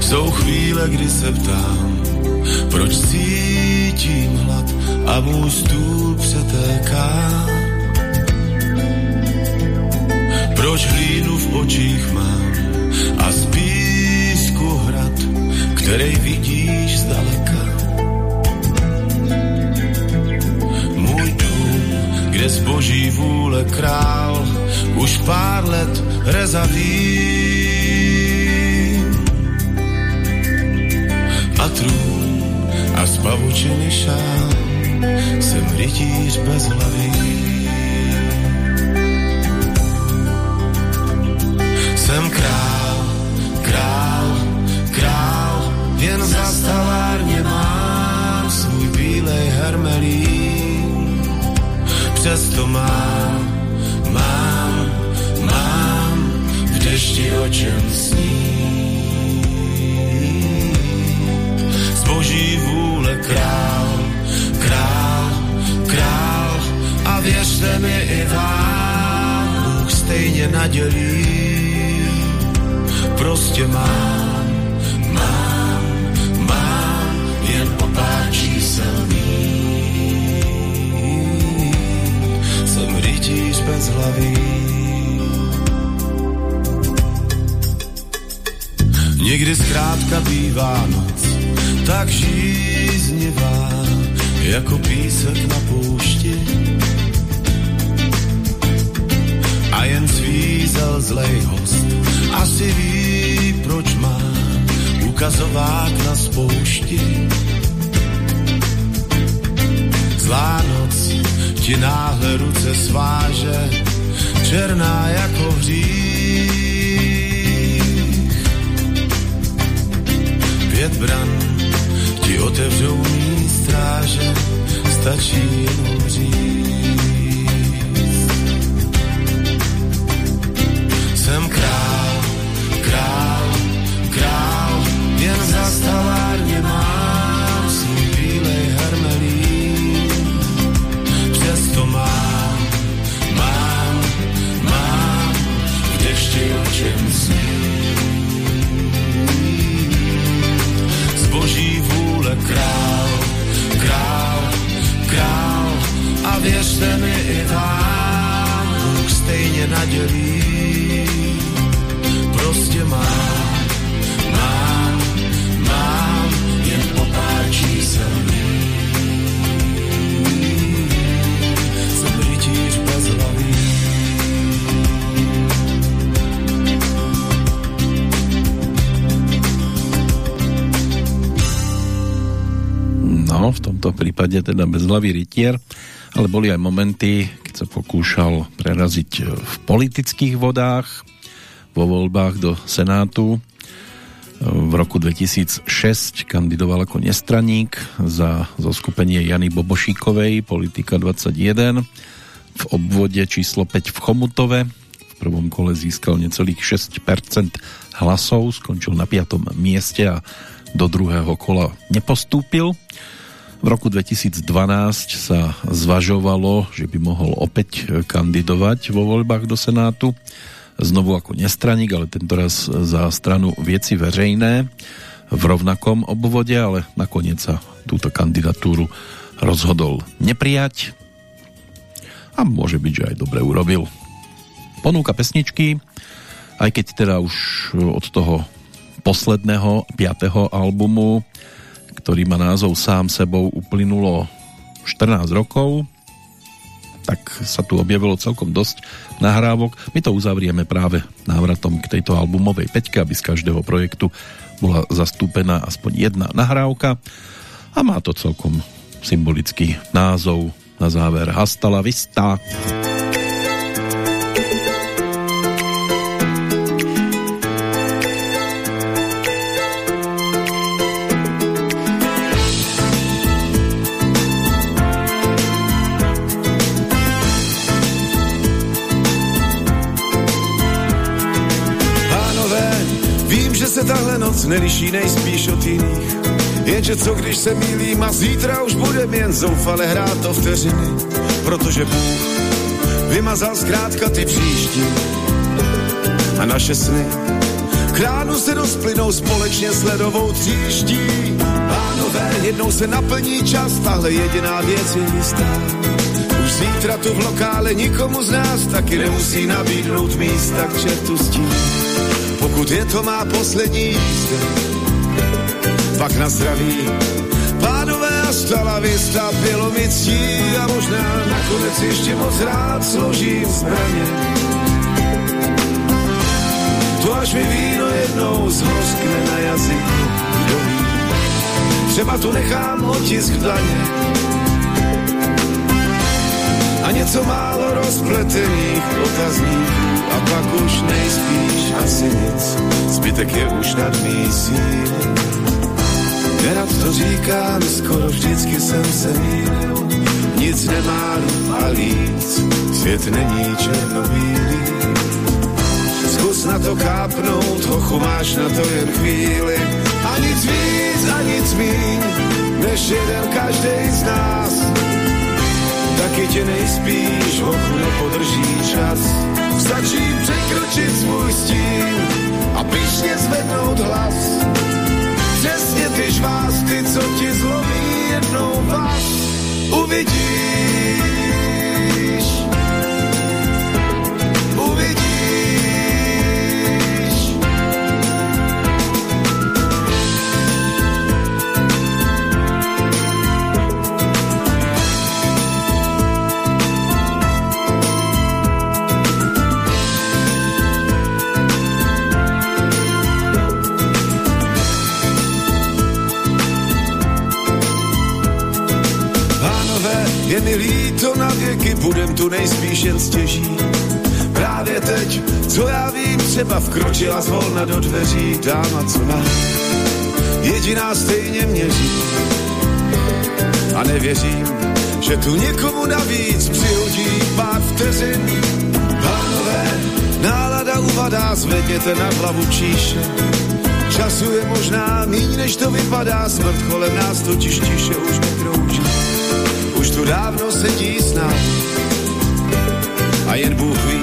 Jsou chvíle, kdy se ptám, proč cítím hlad a můj stůl přetéká. Proč hlínu v očích mám a z písku hrad, který vidíš zdaleka. Můj dům, kde zboží vůle král, už pár let rezaví a trůn a z pavučiny šál jsem rytíř bez hlavy. Jsem král, král, král, jen za stalárně mám svůj bílej hermelín. Přesto mám, mám, mám v dešti očem boží vůle král, král, král a věřte mi i vám, Bůh stejně nadělí. Prostě mám, mám, mám jen o pár číselný. Jsem rytíř bez hlavy. Někdy zkrátka bývá noc, tak žíznivá, jako písek na poušti. A jen vymyslel zlej host. Asi ví, proč má ukazovák na spoušti. Zlá noc ti náhle ruce sváže, černá jako hřích. Pět bran otevřou mý stráže, stačí jenom říct. Jsem král, král, král, jen za věřte mi i vám, Bůh stejně nadělí. Prostě mám, mám, mám jen po pár čísel. Jsem rytíř bez hlavy. No, v tomto prípade teda bezhlavý rytier, ale boli aj momenty, keď sa pokúšal preraziť v politických vodách, vo voľbách do Senátu. V roku 2006 kandidoval ako nestraník za zoskupenie Jany Bobošíkovej, Politika 21, v obvode číslo 5 v Chomutove. V prvom kole získal necelých 6% hlasov, skončil na 5. mieste a do druhého kola nepostúpil. V roku 2012 sa zvažovalo, že by mohol opäť kandidovať vo voľbách do Senátu znovu ako nestraník, ale tentoraz za stranu Vieci verejné v rovnakom obvode, ale nakoniec sa túto kandidatúru rozhodol neprijať a môže byť, že aj dobre urobil. Ponúka pesničky, aj keď teda už od toho posledného, piatého albumu ktorý má názov Sám sebou uplynulo 14 rokov, tak sa tu objavilo celkom dosť nahrávok. My to uzavrieme práve návratom k tejto albumovej peťke, aby z každého projektu bola zastúpená aspoň jedna nahrávka a má to celkom symbolický názov na záver Hasta vista. tahle noc neliší nejspíš od jiných. Jenže co když se mýlím a zítra už budem jen zoufale hrát to vteřiny, protože Bůh vymazal zkrátka ty příští a naše sny kránu se rozplynou společně s ledovou tříští. Pánové, jednou se naplní čas, tahle jediná věc je jistá. Už zítra tu v lokále nikomu z nás taky nemusí nabídnout místa k čertu s tím pokud je to má poslední jízda. Pak na zdraví, pánové a stala vista, bylo mi ctí a možná nakonec ještě moc rád složím zbraně. To až mi víno jednou zhoskne na jazyku, kdo ví. Třeba tu nechám otisk v dlaně a něco málo rozpletených otazníků a pak už nejspíš asi nic, zbytek je už nad mý síly. Nerad to říkám, skoro vždycky jsem se mýlil, nic nemá a líc, svět není černobílý. Zkus na to kápnout, hochu máš na to jen chvíli, a nic víc a nic míň, než jeden každý z nás. Taky tě nejspíš, hochu nepodrží čas Stačí překročit svůj stín a pišně zvednout hlas. Přesně ty žvásty, co ti zlomí jednou vás, uvidíš. Mi líto na věky, budem tu nejspíš jen stěží. Právě teď, co já vím, třeba vkročila zvolna do dveří dáma, co má jediná stejně měří. A nevěřím, že tu někomu navíc přihodí pár vteřin. Pánové, nálada uvadá, zvedněte na hlavu číše. Času je možná míň, než to vypadá, smrt kolem nás totiž tiše už nekrouží. Už tu dávno sedí s námi a jen Bůh ví,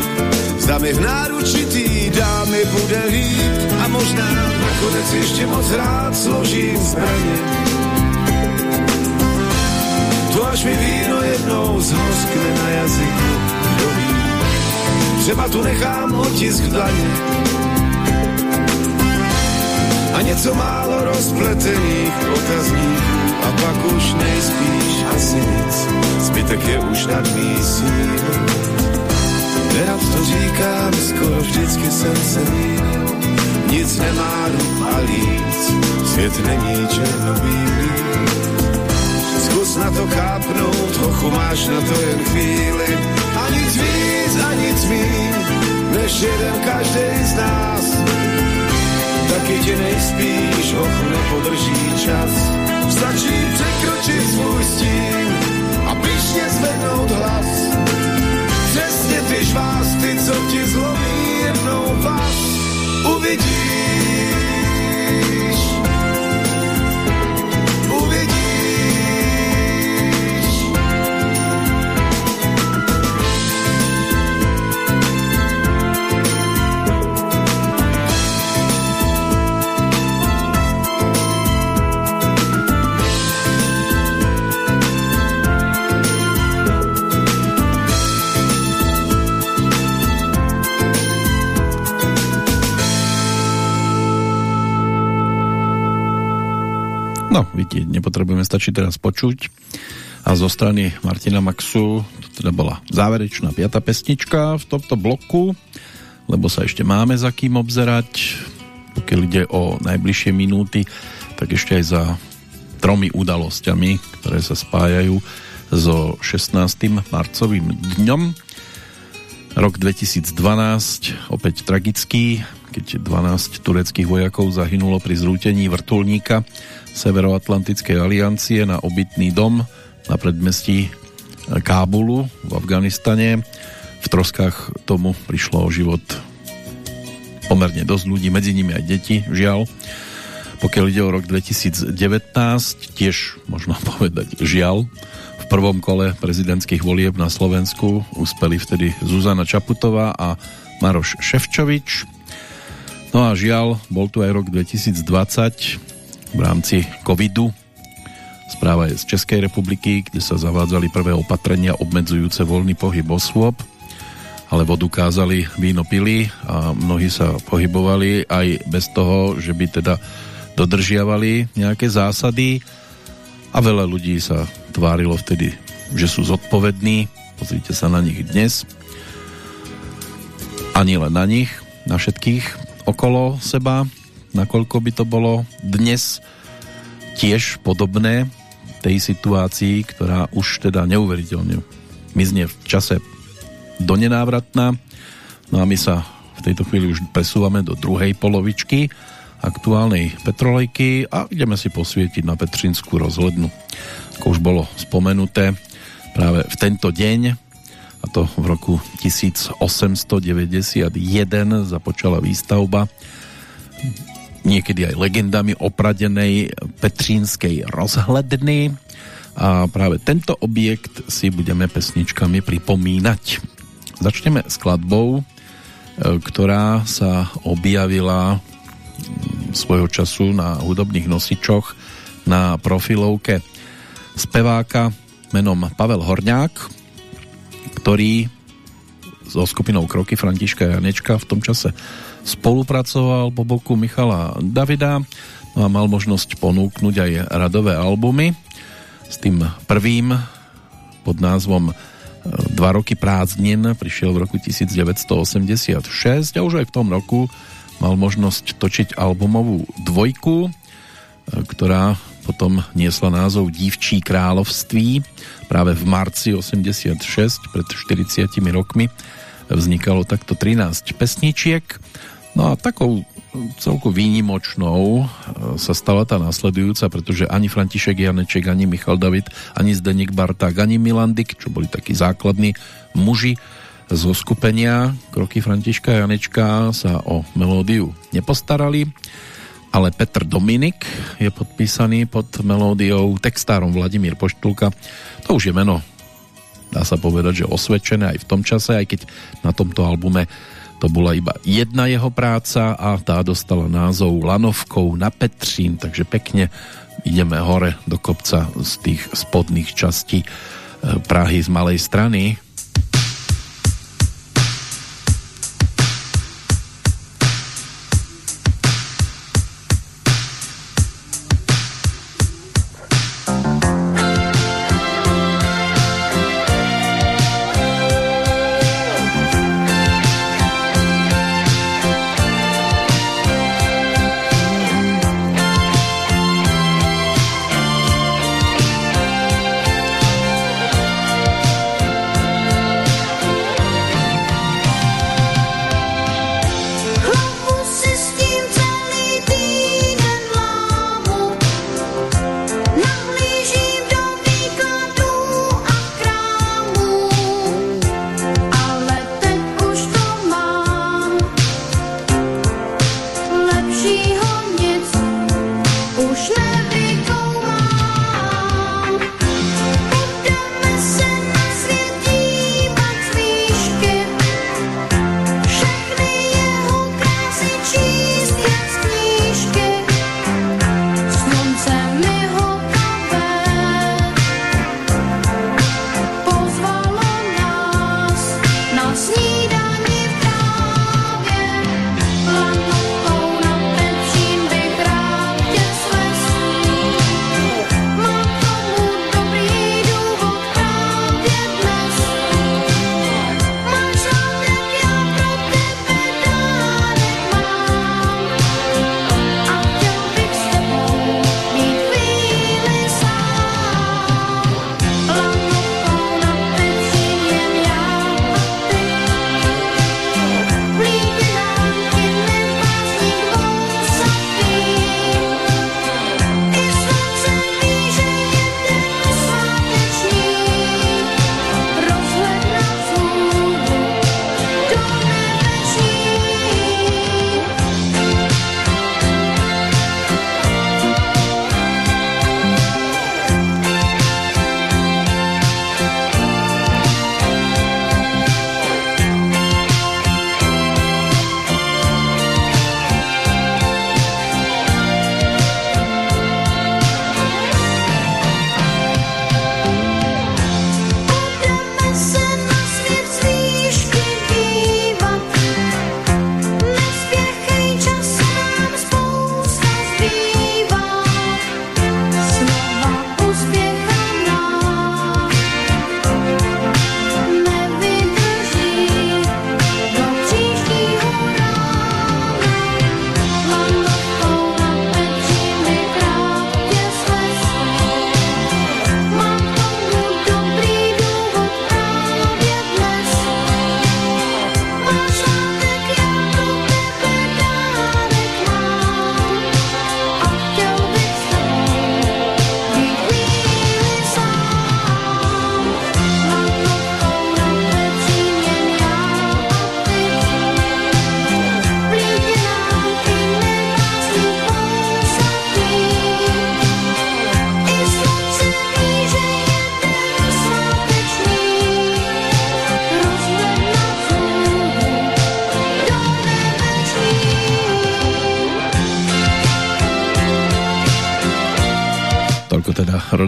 zda mi v náruči tý dámy bude líp a možná nakonec ještě moc rád složím zbraně. To až mi víno jednou zhoskne na jazyku, kdo ví. Třeba tu nechám otisk v dlaně a něco málo rozpletených otazníků pak už nejspíš asi nic, zbytek je už nad mý síly. Nerad to říkám, skoro vždycky jsem se mýlil, nic nemá rům a líc, svět není černobílý. Zkus na to kápnout, hochu máš na to jen chvíli, a nic víc a nic míň, než jeden každý z nás taky tě nejspíš hoch nepodrží čas. Stačí překročit svůj stín a pišně zvednout hlas. Přesně ty žvásty, co ti zlomí jednou vás, uvidíš. No, vidieť, nepotrebujeme, stačí teraz počuť. A zo strany Martina Maxu to teda bola záverečná piata pesnička v tomto bloku, lebo sa ešte máme za kým obzerať. Pokiaľ ide o najbližšie minúty, tak ešte aj za tromi udalosťami, ktoré sa spájajú so 16. marcovým dňom. Rok 2012, opäť tragický, keď 12 tureckých vojakov zahynulo pri zrútení vrtulníka Severoatlantickej aliancie na obytný dom na predmestí Kábulu v Afganistane. V troskách tomu prišlo o život pomerne dosť ľudí, medzi nimi aj deti, žiaľ. Pokiaľ ide o rok 2019, tiež možno <laughs> povedať žiaľ, v prvom kole prezidentských volieb na Slovensku uspeli vtedy Zuzana Čaputová a Maroš Ševčovič. No a žiaľ, bol tu aj rok 2020, v rámci covidu. Správa je z Českej republiky, kde sa zavádzali prvé opatrenia obmedzujúce voľný pohyb osôb, ale vodu kázali, víno pili a mnohí sa pohybovali aj bez toho, že by teda dodržiavali nejaké zásady a veľa ľudí sa tvárilo vtedy, že sú zodpovední. Pozrite sa na nich dnes. Ani len na nich, na všetkých okolo seba nakoľko by to bolo dnes tiež podobné tej situácii, ktorá už teda neuveriteľne mizne v čase do nenávratná. No a my sa v tejto chvíli už presúvame do druhej polovičky aktuálnej petrolejky a ideme si posvietiť na Petrinskú rozhlednu. Ako už bolo spomenuté, práve v tento deň, a to v roku 1891 započala výstavba niekedy aj legendami opradenej Petrínskej rozhledny a práve tento objekt si budeme pesničkami pripomínať. Začneme skladbou, e, ktorá sa objavila mm, svojho času na hudobných nosičoch na profilovke speváka menom Pavel Horňák, ktorý so skupinou Kroky Františka Janečka v tom čase spolupracoval po boku Michala Davida no a mal možnosť ponúknuť aj radové albumy. S tým prvým pod názvom e, Dva roky prázdnin prišiel v roku 1986 a už aj v tom roku mal možnosť točiť albumovú dvojku, e, ktorá potom niesla názov Dívčí království. Práve v marci 86, pred 40 rokmi, vznikalo takto 13 pesničiek. No a takou celku výnimočnou e, sa stala tá následujúca, pretože ani František Janeček, ani Michal David, ani Zdeněk Barták, ani Milan čo boli takí základní muži zo skupenia Kroky Františka Janečka sa o melódiu nepostarali ale Petr Dominik je podpísaný pod melódiou textárom Vladimír Poštulka. To už je meno, dá sa povedať, že osvedčené aj v tom čase, aj keď na tomto albume to bola iba jedna jeho práca a tá dostala názov Lanovkou na Petřín, takže pekne ideme hore do kopca z tých spodných častí eh, Prahy z malej strany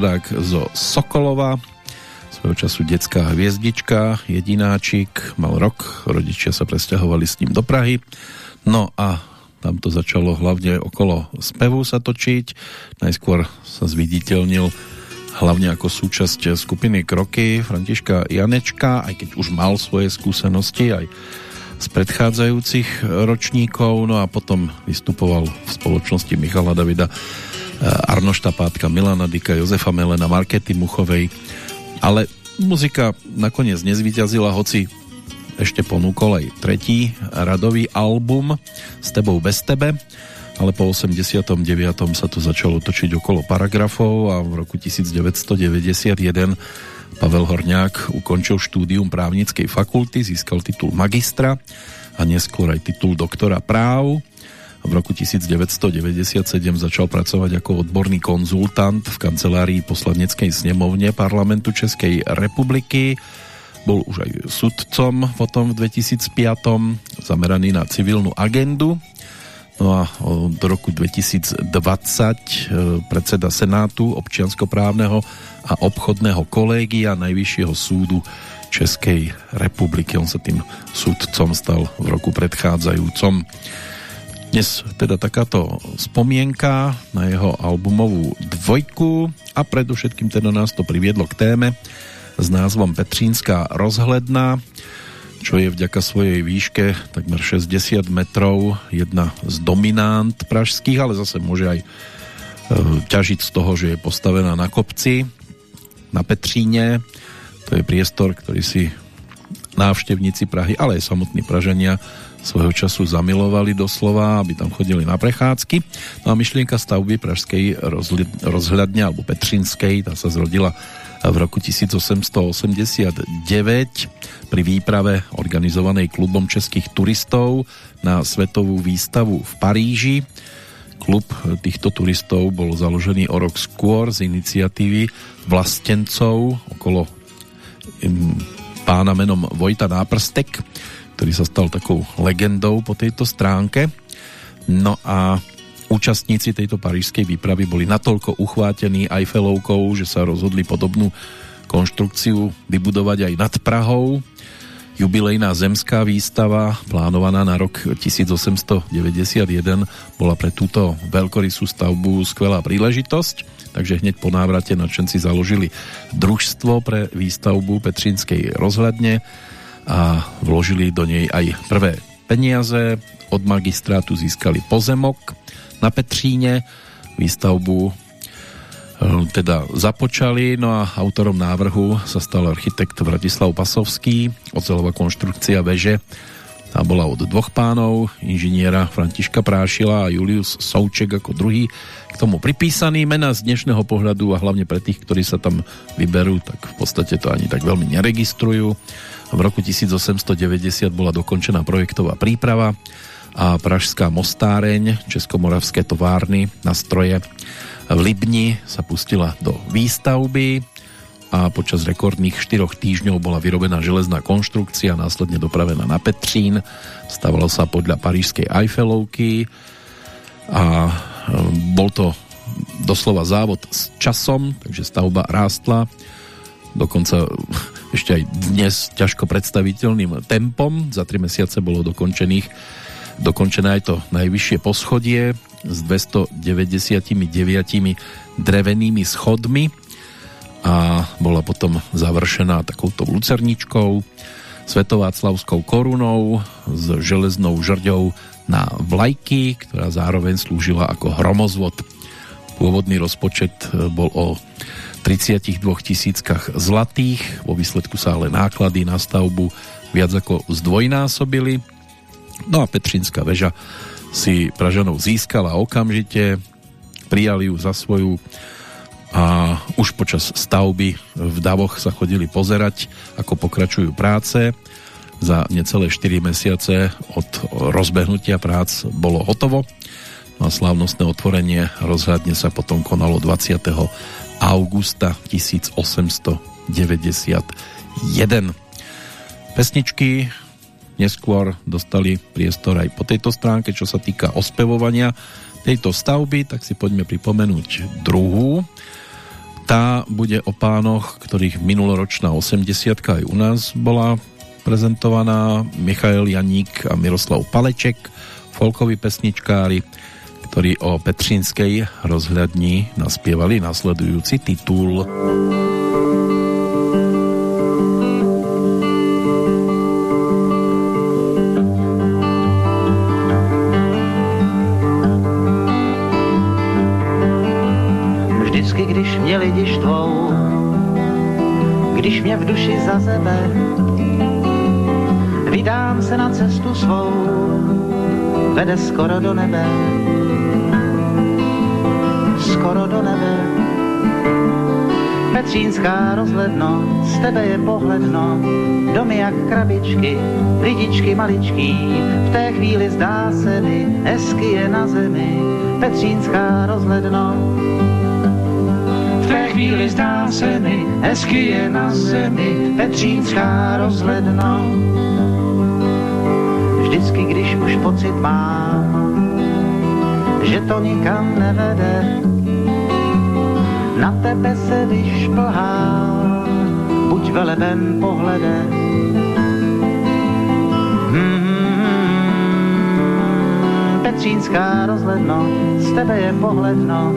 rodák zo Sokolova, svojho času detská hviezdička, jedináčik, mal rok, rodičia sa presťahovali s ním do Prahy, no a tam to začalo hlavne okolo spevu sa točiť, najskôr sa zviditeľnil hlavne ako súčasť skupiny Kroky Františka Janečka, aj keď už mal svoje skúsenosti aj z predchádzajúcich ročníkov, no a potom vystupoval v spoločnosti Michala Davida Arnošta Pátka, Milana Dika, Jozefa Melena, Markety Muchovej, ale muzika nakoniec nezvyťazila, hoci ešte ponúkol aj tretí radový album S tebou bez tebe, ale po 89. sa to začalo točiť okolo paragrafov a v roku 1991 Pavel Horňák ukončil štúdium právnickej fakulty, získal titul magistra a neskôr aj titul doktora práv. V roku 1997 začal pracovať ako odborný konzultant v kancelárii poslaneckej snemovne parlamentu Českej republiky. Bol už aj sudcom potom v 2005 zameraný na civilnú agendu. No a do roku 2020 e, predseda Senátu občianskoprávneho a obchodného kolégia Najvyššieho súdu Českej republiky. On sa tým súdcom stal v roku predchádzajúcom. Dnes teda takáto spomienka na jeho albumovú dvojku a predovšetkým teda nás to priviedlo k téme s názvom Petrínska rozhledna, čo je vďaka svojej výške takmer 60 metrov jedna z dominant pražských, ale zase môže aj e, ťažiť z toho, že je postavená na kopci na Petříne. To je priestor, ktorý si návštevníci Prahy, ale aj samotní Pražania svojho času zamilovali doslova, aby tam chodili na prechádzky. No a myšlienka stavby pražskej rozhľadne alebo Petrinskej, tá sa zrodila v roku 1889 pri výprave organizovanej klubom českých turistov na svetovú výstavu v Paríži. Klub týchto turistov bol založený o rok skôr z iniciatívy vlastencov okolo pána menom Vojta Náprstek, ktorý sa stal takou legendou po tejto stránke. No a účastníci tejto parížskej výpravy boli natoľko uchvátení Eiffelovkou, že sa rozhodli podobnú konštrukciu vybudovať aj nad Prahou. Jubilejná zemská výstava, plánovaná na rok 1891, bola pre túto veľkorysú stavbu skvelá príležitosť, takže hneď po návrate nadšenci založili družstvo pre výstavbu Petrinskej rozhľadne, a vložili do nej aj prvé peniaze. Od magistrátu získali pozemok na Petříne, výstavbu eh, teda započali, no a autorom návrhu sa stal architekt Vratislav Pasovský, ocelová konštrukcia veže tá bola od dvoch pánov, inžiniera Františka Prášila a Julius Souček ako druhý k tomu pripísaný. Mena z dnešného pohľadu a hlavne pre tých, ktorí sa tam vyberú, tak v podstate to ani tak veľmi neregistrujú. V roku 1890 bola dokončená projektová príprava a Pražská mostáreň, Českomoravské továrny na stroje v Libni sa pustila do výstavby a počas rekordných 4 týždňov bola vyrobená železná konštrukcia, následne dopravená na Petřín. Stavalo sa podľa parížskej Eiffelovky a e, bol to doslova závod s časom, takže stavba rástla dokonca ešte aj dnes ťažko predstaviteľným tempom. Za 3 mesiace bolo dokončených dokončené aj to najvyššie poschodie s 299 drevenými schodmi a bola potom završená takouto lucerničkou, svetováclavskou korunou s železnou žrďou na vlajky, ktorá zároveň slúžila ako hromozvod. Pôvodný rozpočet bol o 32 tisíckach zlatých, vo výsledku sa ale náklady na stavbu viac ako zdvojnásobili. No a Petrinská väža si Pražanov získala okamžite, prijali ju za svoju a už počas stavby v Davoch sa chodili pozerať, ako pokračujú práce. Za necelé 4 mesiace od rozbehnutia prác bolo hotovo. No a slávnostné otvorenie rozhľadne sa potom konalo 20 augusta 1891. Pesničky neskôr dostali priestor aj po tejto stránke, čo sa týka ospevovania tejto stavby, tak si poďme pripomenúť druhú. Tá bude o pánoch, ktorých minuloročná 80 aj u nás bola prezentovaná. Michael Janík a Miroslav Paleček, folkoví pesničkári, ktorí o Petřínskej rozhľadni naspievali nasledujúci titul. Vždycky, když mě lidi štvou, když mě v duši za sebe, vydám se na cestu svou, vede skoro do nebe, skoro do nebe. Petřínská rozhledno, z tebe je pohledno, domy jak krabičky, lidičky maličký, v té chvíli zdá se mi, hezky je na zemi, Petřínská rozhledno. V té chvíli zdá se mi, hezky je na zemi, Petřínská rozhledno. Vždycky, když už pocit mám, že to nikam nevede, na tebe se vyšplhá, buď veleben pohledem. Hmm, Petřínská rozhledno, z tebe je pohledno,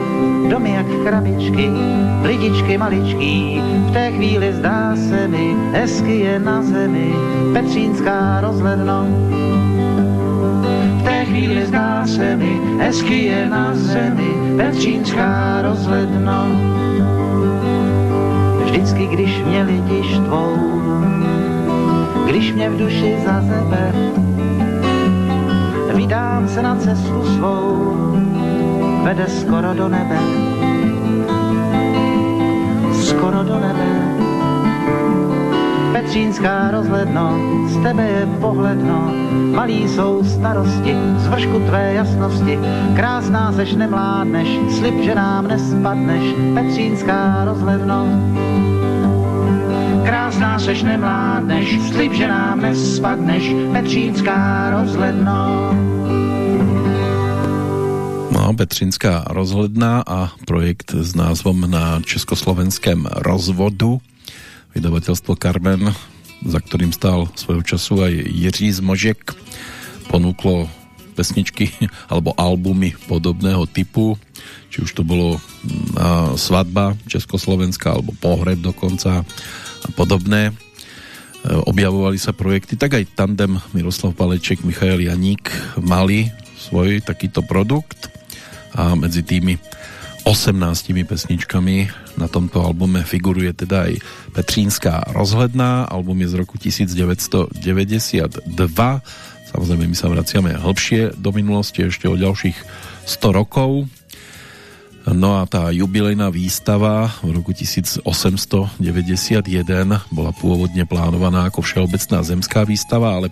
domy jak krabičky, lidičky maličký, v té chvíli zdá se mi, hezky je na zemi, Petřínská rozhledno. Chvíli zdá se mi, hezky je na zemi, Petřínská rozhledno. Vždycky, když mě lidi štvou, když mě v duši za sebe, vydám se na cestu svou, vede skoro do nebe, Petřínská rozhledno, z tebe je pohledno, malý jsou starosti, z vršku tvé jasnosti, krásná seš nemládneš, slib, že nám nespadneš, Petřínská rozhledno. Krásná seš nemládneš, slib, že nám nespadneš, Petřínská rozhledno. No, Petřínská rozhledná a projekt s názvom na československém rozvodu vydavateľstvo Carmen, za ktorým stál svojho času aj Jiří Zmožek, ponúklo pesničky <laughs> alebo albumy podobného typu, či už to bolo na svadba Československa alebo pohreb dokonca a podobné. E, objavovali sa projekty, tak aj tandem Miroslav Paleček, Michael Janík mali svoj takýto produkt a medzi tými 18 pesničkami na tomto albume figuruje teda aj Petřínská rozhledná, album je z roku 1992. Samozrejme, my sa vraciame hlbšie do minulosti, ešte o ďalších 100 rokov. No a tá jubilejná výstava v roku 1891 bola pôvodne plánovaná ako všeobecná zemská výstava, ale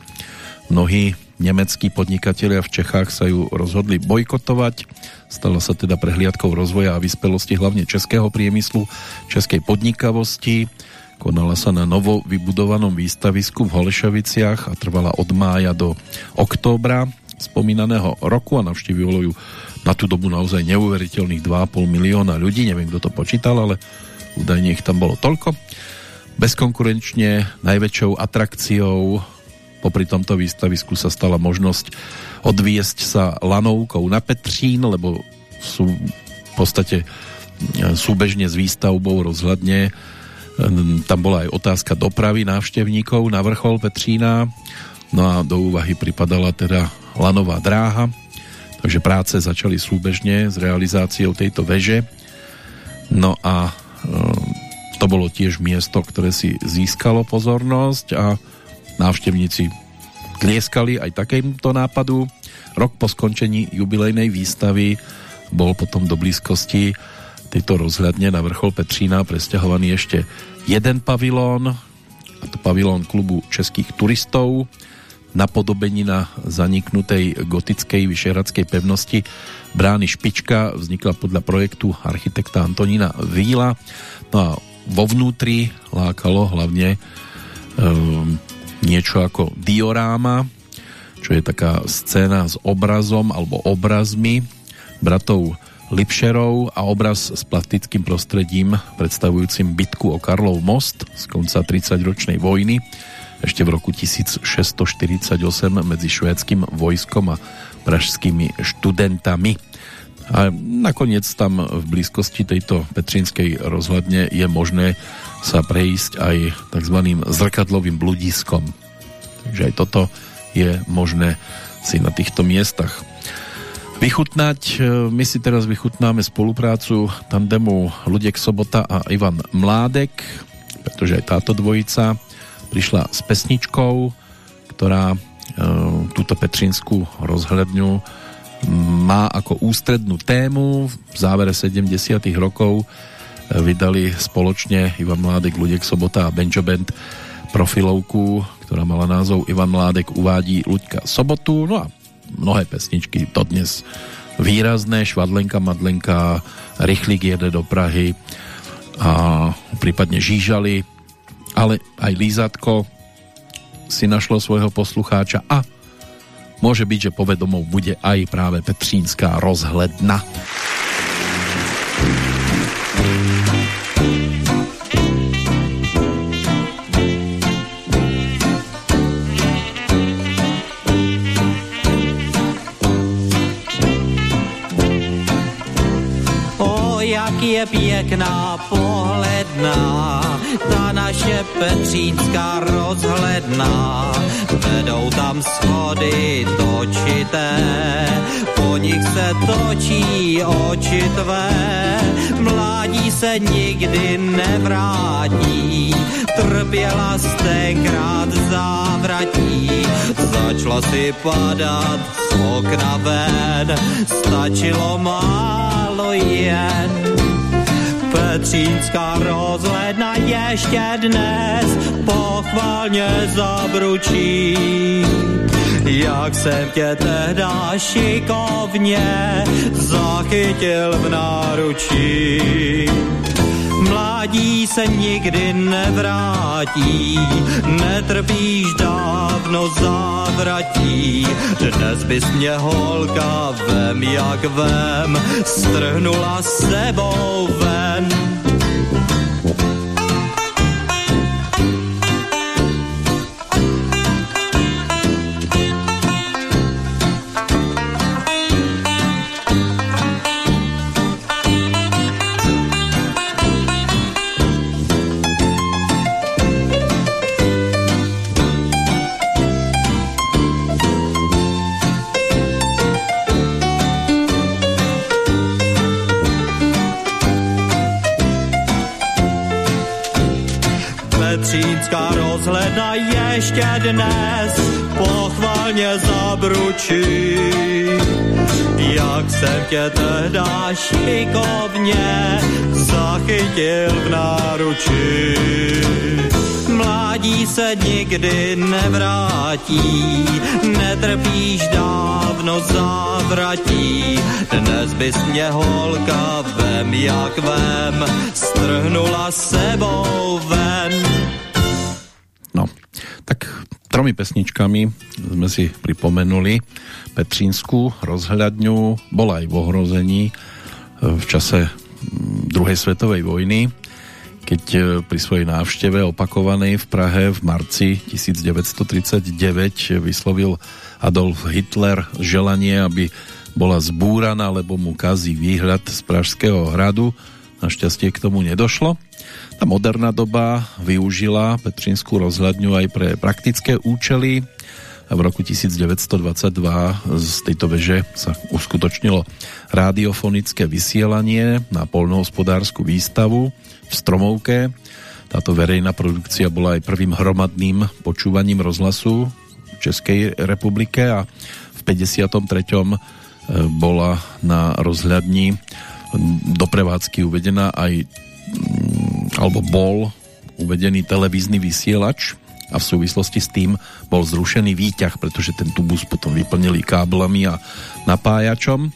mnohí nemeckí podnikatelia v Čechách sa ju rozhodli bojkotovať. Stala sa teda prehliadkou rozvoja a vyspelosti hlavne českého priemyslu, českej podnikavosti. Konala sa na novo vybudovanom výstavisku v Holešoviciach a trvala od mája do októbra spomínaného roku a navštívilo ju na tú dobu naozaj neuveriteľných 2,5 milióna ľudí. Neviem, kto to počítal, ale údajne ich tam bolo toľko. Bezkonkurenčne najväčšou atrakciou Popri tomto výstavisku sa stala možnosť odviesť sa lanovkou na Petřín, lebo sú v podstate e, súbežne s výstavbou rozhľadne. E, tam bola aj otázka dopravy návštevníkov na vrchol Petřína. No a do úvahy pripadala teda lanová dráha, takže práce začali súbežne s realizáciou tejto veže. No a e, to bolo tiež miesto, ktoré si získalo pozornosť a návštevníci tlieskali aj takémuto nápadu. Rok po skončení jubilejnej výstavy bol potom do blízkosti tejto rozhľadne na vrchol Petřína presťahovaný ešte jeden pavilón, a to pavilón klubu českých turistov, napodobenina zaniknutej gotickej vyšehradskej pevnosti brány Špička vznikla podľa projektu architekta Antonína Víla. No a vo vnútri lákalo hlavne um, niečo ako dioráma, čo je taká scéna s obrazom alebo obrazmi bratov Lipšerov a obraz s plastickým prostredím predstavujúcim bitku o Karlov most z konca 30-ročnej vojny ešte v roku 1648 medzi švédským vojskom a pražskými študentami. A nakoniec tam v blízkosti tejto Petrinskej rozhľadne je možné sa prejsť aj tzv. zrkadlovým bludiskom. Takže aj toto je možné si na týchto miestach vychutnať. E, my si teraz vychutnáme spoluprácu tandemu Ludek Sobota a Ivan Mládek, pretože aj táto dvojica prišla s pesničkou, ktorá e, túto Petrinskú rozhľadňu má ako ústrednú tému. V závere 70 rokov e, vydali spoločne Ivan Mládek, Ludek Sobota a Benjo Band profilovku, ktorá mala názov Ivan Mládek uvádí Luďka Sobotu. No a mnohé pesničky dodnes výrazné, Švadlenka, Madlenka, Rychlík jede do Prahy a prípadne Žížali, ale aj Lízatko si našlo svojho poslucháča a môže byť, že povedomou bude aj práve Petřínská rozhledna. je pěkná pohledná, ta naše Petřínská rozhledná. Vedou tam schody točité, po nich se točí oči tvé. Mládí se nikdy nevrátí, trpěla tenkrát závratí. Začala si padat z okna ven, stačilo málo jen Petřínská rozhledna ještě dnes pochválně zabručí. Jak jsem tě tehda šikovně zachytil v náručí. Mládí se nikdy nevrátí, netrpíš dávno závratí. Dnes bys mě holka vem jak vem, strhnula sebou ven rozhleda ještě dnes pochvalně zabručí. Jak jsem tě tehda šikovně zachytil v náručí. Mládí se nikdy nevrátí, netrpíš dávno závratí. Dnes bys mě holka vem jak vem, strhnula sebou ven tromi pesničkami sme si pripomenuli Petřínsku rozhľadňu, bola aj v ohrození e, v čase druhej svetovej vojny, keď e, pri svojej návšteve opakovanej v Prahe v marci 1939 vyslovil Adolf Hitler želanie, aby bola zbúraná, lebo mu kazí výhľad z Pražského hradu. Našťastie k tomu nedošlo. Tá moderná doba využila Petrinskú rozhľadňu aj pre praktické účely. V roku 1922 z tejto veže sa uskutočnilo radiofonické vysielanie na polnohospodárskú výstavu v Stromovke. Táto verejná produkcia bola aj prvým hromadným počúvaním rozhlasu v Českej republike a v 53. E, bola na rozhľadni do uvedená aj alebo bol uvedený televízny vysielač a v súvislosti s tým bol zrušený výťah, pretože ten tubus potom vyplnili káblami a napájačom.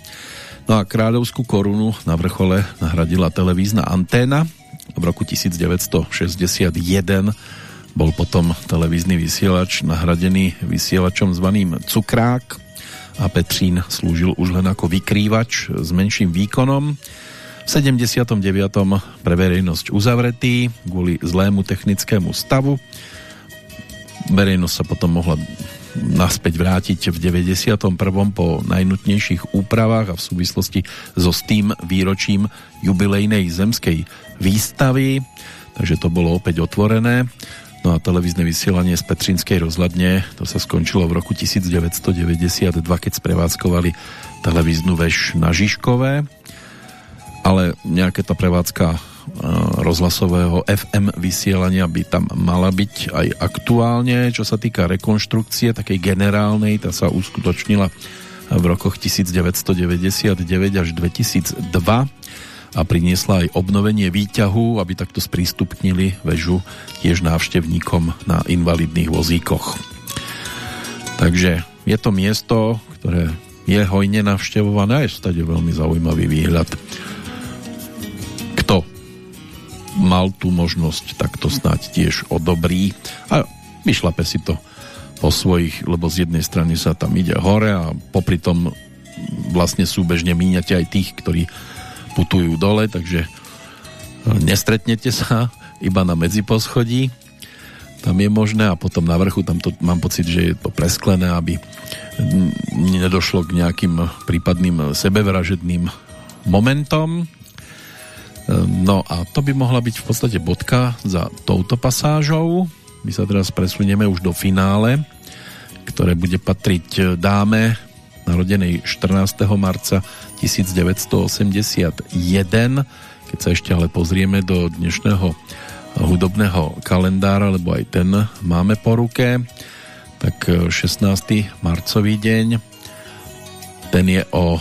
No a kráľovskú korunu na vrchole nahradila televízna anténa. V roku 1961 bol potom televízny vysielač nahradený vysielačom zvaným Cukrák a Petřín slúžil už len ako vykrývač s menším výkonom. 79. pre verejnosť uzavretý kvôli zlému technickému stavu. Verejnosť sa potom mohla naspäť vrátiť v 91. po najnutnejších úpravách a v súvislosti so s tým výročím jubilejnej zemskej výstavy, takže to bolo opäť otvorené. No a televízne vysielanie z Petrinskej rozhľadne, to sa skončilo v roku 1992, keď sprevádzkovali televíznu veš na Žižkové, ale nejaká tá prevádzka e, rozhlasového FM vysielania by tam mala byť aj aktuálne. Čo sa týka rekonštrukcie, takej generálnej, tá sa uskutočnila v rokoch 1999 až 2002 a priniesla aj obnovenie výťahu, aby takto sprístupnili väžu tiež návštevníkom na invalidných vozíkoch. Takže je to miesto, ktoré je hojne navštevované a je stade veľmi zaujímavý výhľad. Mal tú možnosť, tak to tiež odobrí a vyšlape si to po svojich, lebo z jednej strany sa tam ide hore a popri tom vlastne súbežne míňate aj tých, ktorí putujú dole, takže e, nestretnete sa iba na medziposchodí. Tam je možné a potom na vrchu, tam to mám pocit, že je to presklené, aby nedošlo k nejakým prípadným sebevražedným momentom. E, no a to by mohla byť v podstate bodka za touto pasážou. My sa teraz presunieme už do finále, ktoré bude patriť dáme narodenej 14. marca 1981. Keď sa ešte ale pozrieme do dnešného hudobného kalendára, lebo aj ten máme po ruke, tak 16. marcový deň, ten je o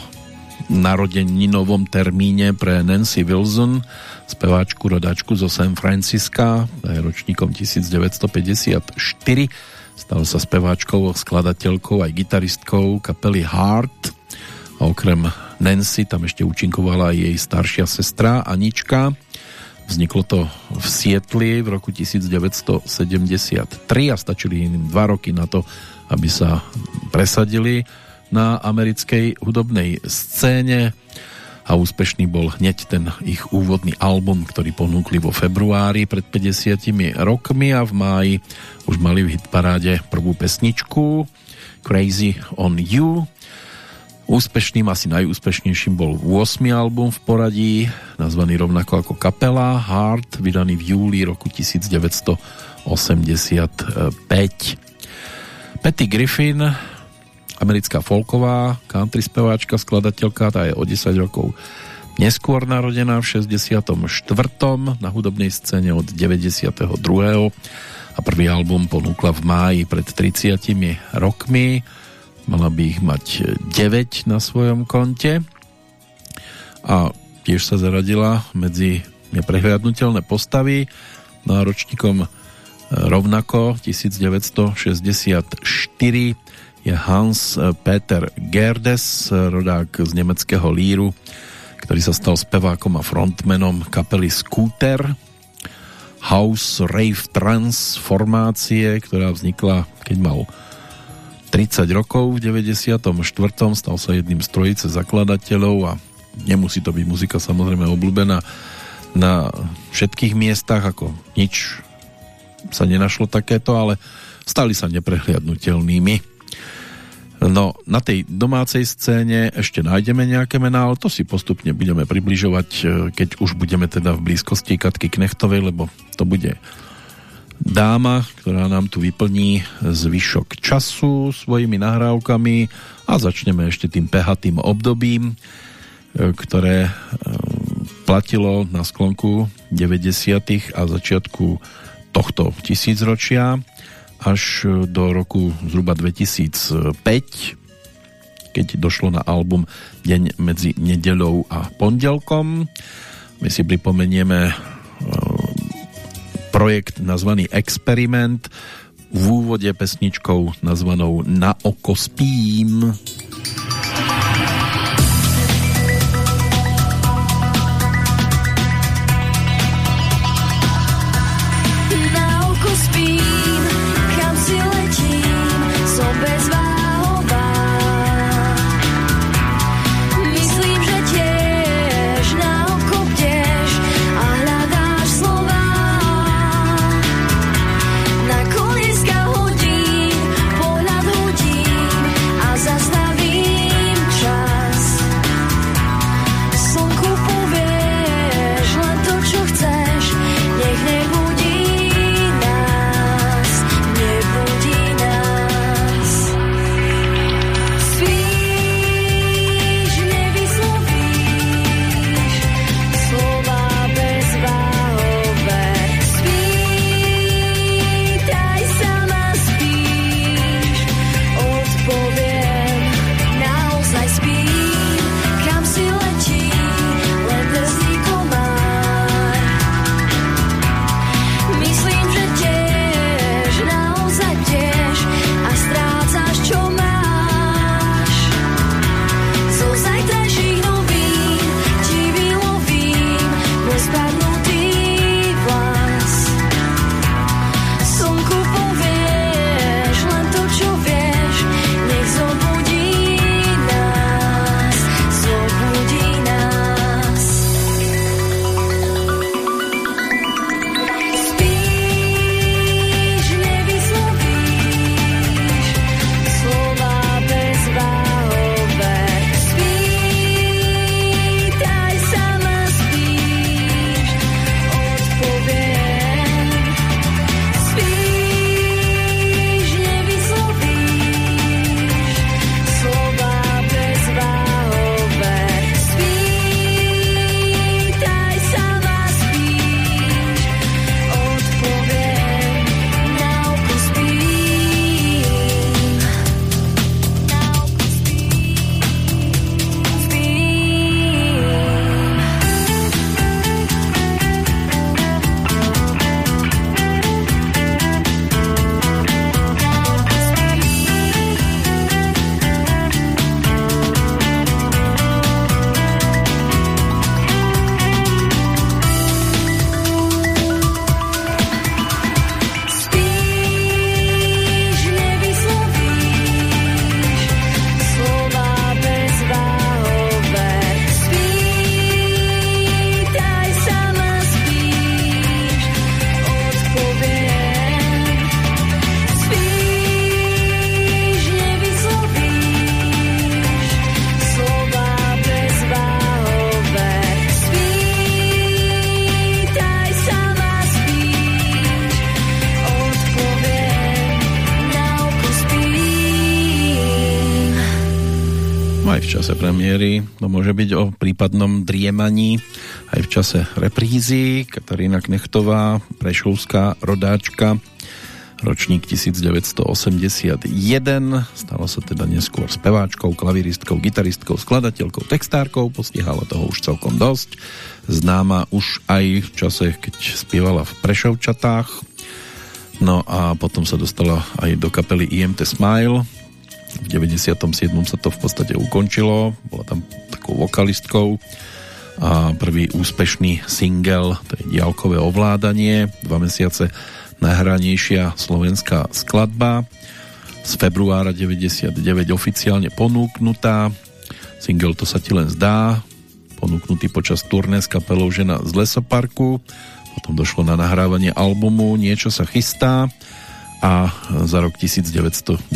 narodeninovom termíne pre Nancy Wilson, speváčku, rodačku zo San Francisca, ročníkom 1954. Stala sa speváčkou, skladateľkou aj gitaristkou kapely Heart. A okrem Nancy, tam ešte účinkovala aj jej staršia sestra Anička. Vzniklo to v Sietli v roku 1973 a stačili im dva roky na to, aby sa presadili na americkej hudobnej scéne a úspešný bol hneď ten ich úvodný album, ktorý ponúkli vo februári pred 50 rokmi a v máji už mali v hitparáde prvú pesničku Crazy on You Úspešným, asi najúspešnejším bol 8. album v poradí, nazvaný rovnako ako kapela Heart, vydaný v júli roku 1985. Patty Griffin, americká folková country speváčka, skladateľka, tá je o 10 rokov neskôr narodená v 64. na hudobnej scéne od 92. a prvý album ponúkla v máji pred 30 rokmi Mala by ich mať 9 na svojom konte a tiež sa zaradila medzi neprehľadnutelné postavy. No a ročníkom e, rovnako 1964 je Hans Peter Gerdes, rodák z nemeckého Líru, ktorý sa stal spevákom a frontmanom kapely Scooter. House Rave Trans ktorá vznikla, keď mal 30 rokov, v 94. stal sa jedným z trojice zakladateľov a nemusí to byť muzika samozrejme obľúbená na všetkých miestach, ako nič sa nenašlo takéto, ale stali sa neprehliadnutelnými. No, na tej domácej scéne ešte nájdeme nejaké mená, ale to si postupne budeme približovať, keď už budeme teda v blízkosti Katky Knechtovej, lebo to bude dáma, ktorá nám tu vyplní zvyšok času svojimi nahrávkami a začneme ešte tým pehatým obdobím, e, ktoré e, platilo na sklonku 90. a začiatku tohto tisícročia až do roku zhruba 2005, keď došlo na album Deň medzi nedelou a pondelkom. My si pripomenieme e, projekt nazvaný Experiment, v úvode pesničkou nazvanou Na oko spím. Zastav čase premiéry to môže byť o prípadnom driemaní aj v čase reprízy. Katarína Knechtová, prešovská rodáčka, ročník 1981. Stala sa teda neskôr speváčkou, klaviristkou, gitaristkou, skladateľkou, textárkou, postihala toho už celkom dosť. Známa už aj v čase, keď spievala v Prešovčatách. No a potom sa dostala aj do kapely IMT Smile, 97. sa to v podstate ukončilo, bola tam takou vokalistkou. A prvý úspešný single, to je Diálkové ovládanie, dva mesiace najhranejšia slovenská skladba. Z februára 99 oficiálne ponúknutá. Single To sa ti len zdá ponúknutý počas turné s kapelou Žena z lesoparku. Potom došlo na nahrávanie albumu Niečo sa chystá a za rok 1999,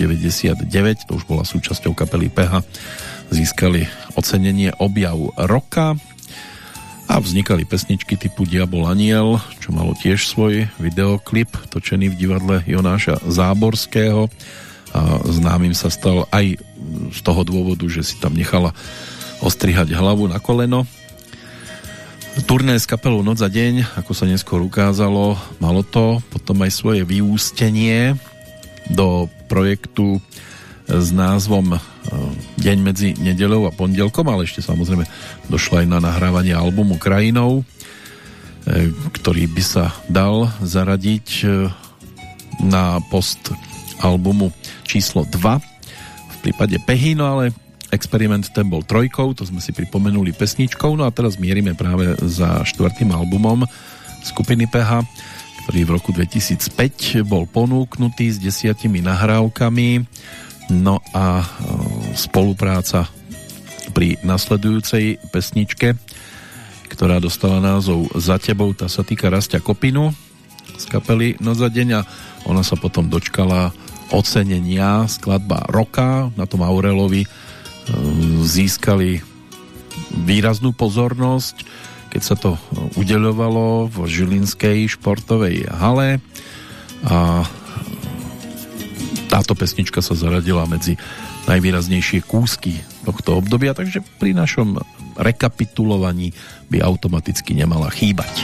to už bola súčasťou kapely PH, získali ocenenie Objav roka a vznikali pesničky typu Diabol Aniel, čo malo tiež svoj videoklip točený v divadle Jonáša Záborského. A známym sa stal aj z toho dôvodu, že si tam nechala ostrihať hlavu na koleno. Turné s kapelou Noc za deň, ako sa neskôr ukázalo, malo to potom aj svoje vyústenie do projektu s názvom e, Deň medzi nedelou a pondelkom, ale ešte samozrejme došlo aj na nahrávanie albumu Krajinou, e, ktorý by sa dal zaradiť e, na post albumu číslo 2 v prípade Pehino, ale experiment ten bol trojkou, to sme si pripomenuli pesničkou, no a teraz mierime práve za štvrtým albumom skupiny PH, ktorý v roku 2005 bol ponúknutý s desiatimi nahrávkami, no a e, spolupráca pri nasledujúcej pesničke, ktorá dostala názov Za tebou, tá sa týka Rastia Kopinu z kapely No za a ona sa potom dočkala ocenenia skladba Roka. Na tom Aurelovi získali výraznú pozornosť, keď sa to udeľovalo v Žilinskej športovej hale a táto pesnička sa zaradila medzi najvýraznejšie kúsky tohto obdobia, takže pri našom rekapitulovaní by automaticky nemala chýbať.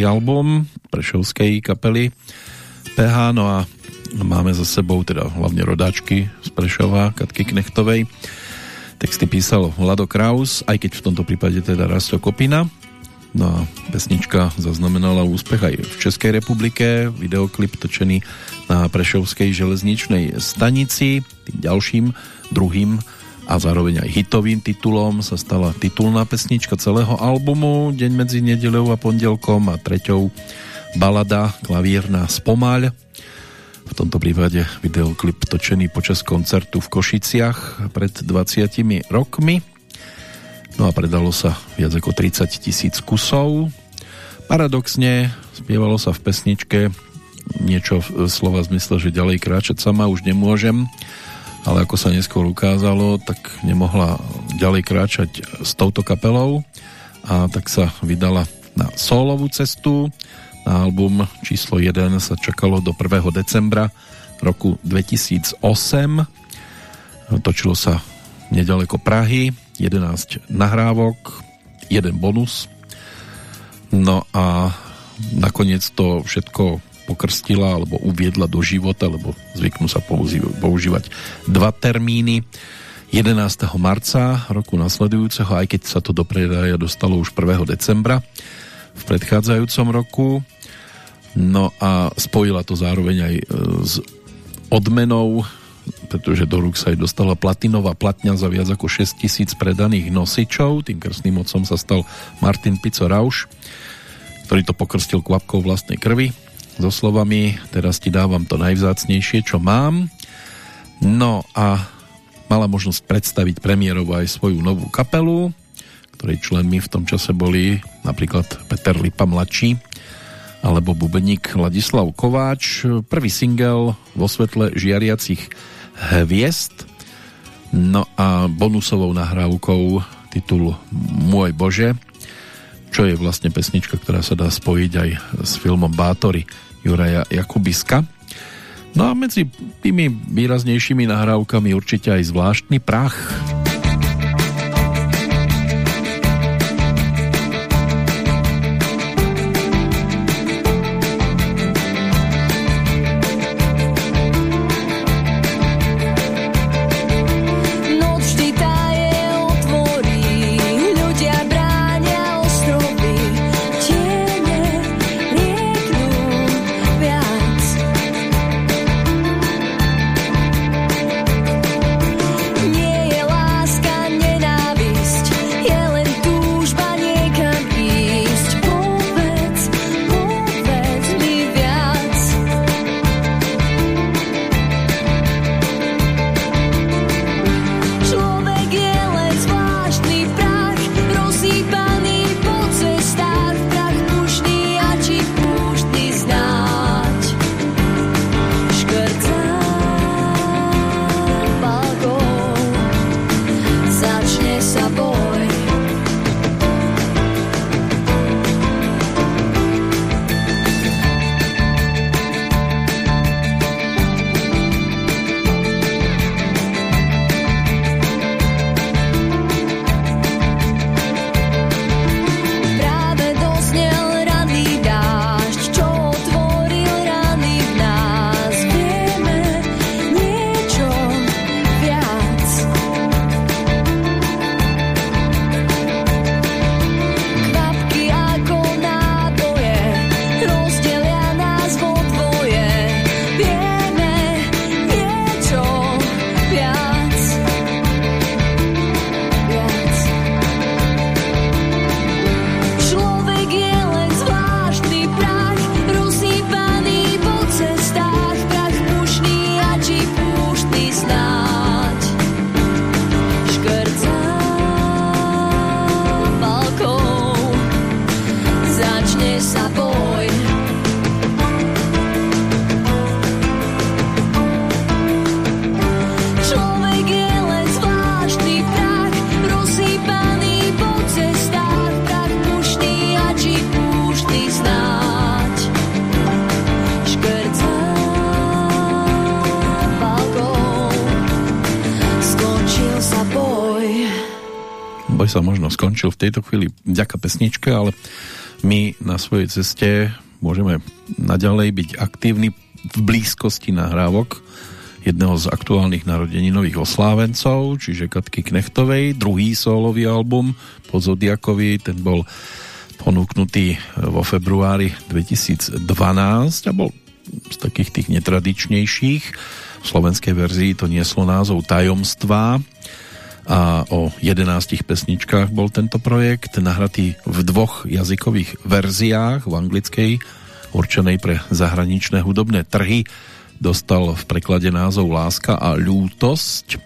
Štvrtý album Prešovskej kapely PH, no a máme za sebou teda hlavne rodáčky z Prešova, Katky Knechtovej. Texty písal Lado Kraus, aj keď v tomto prípade teda Rasto Kopina. No a pesnička zaznamenala úspech aj v Českej republike. Videoklip točený na Prešovskej železničnej stanici. Tým ďalším, druhým a zároveň aj hitovým titulom sa stala titulná pesnička celého albumu Deň medzi nedeľou a pondelkom a treťou balada Klavírna spomáľ. V tomto prípade videoklip točený počas koncertu v Košiciach pred 20 rokmi. No a predalo sa viac ako 30 tisíc kusov. Paradoxne spievalo sa v pesničke niečo slova zmysle, že ďalej kráčať sama už nemôžem ale ako sa neskôr ukázalo, tak nemohla ďalej kráčať s touto kapelou a tak sa vydala na solovú cestu. Na album číslo 1 sa čakalo do 1. decembra roku 2008. Točilo sa nedaleko Prahy, 11 nahrávok, jeden bonus. No a nakoniec to všetko pokrstila alebo uviedla do života, lebo zvyknú sa používať dva termíny. 11. marca roku nasledujúceho, aj keď sa to do predaja dostalo už 1. decembra v predchádzajúcom roku. No a spojila to zároveň aj e, s odmenou, pretože do rúk sa aj dostala platinová platňa za viac ako 6 tisíc predaných nosičov. Tým krstným mocom sa stal Martin Pico Rauš, ktorý to pokrstil kvapkou vlastnej krvi so slovami teraz ti dávam to najvzácnejšie, čo mám. No a mala možnosť predstaviť premiérovo aj svoju novú kapelu, ktorej členmi v tom čase boli napríklad Peter Lipa mladší alebo bubeník Ladislav Kováč. Prvý single vo svetle žiariacich hviezd no a bonusovou nahrávkou titul Môj Bože, čo je vlastne pesnička, ktorá sa dá spojiť aj s filmom Bátory Juraja Jakubiska. No a medzi tými výraznejšími nahrávkami určite aj zvláštny prach. Vďaka pesničke, ale my na svojej ceste môžeme naďalej byť aktívni v blízkosti nahrávok jedného z aktuálnych narodeninových oslávencov, čiže Katky Knechtovej, druhý solový album po Zodiakovi, ten bol ponúknutý vo februári 2012 a bol z takých tých netradičnejších. V slovenskej verzii to nieslo názov Tajomstvá a o 11 pesničkách bol tento projekt nahratý v dvoch jazykových verziách v anglickej určenej pre zahraničné hudobné trhy dostal v preklade názov Láska a ľútosť.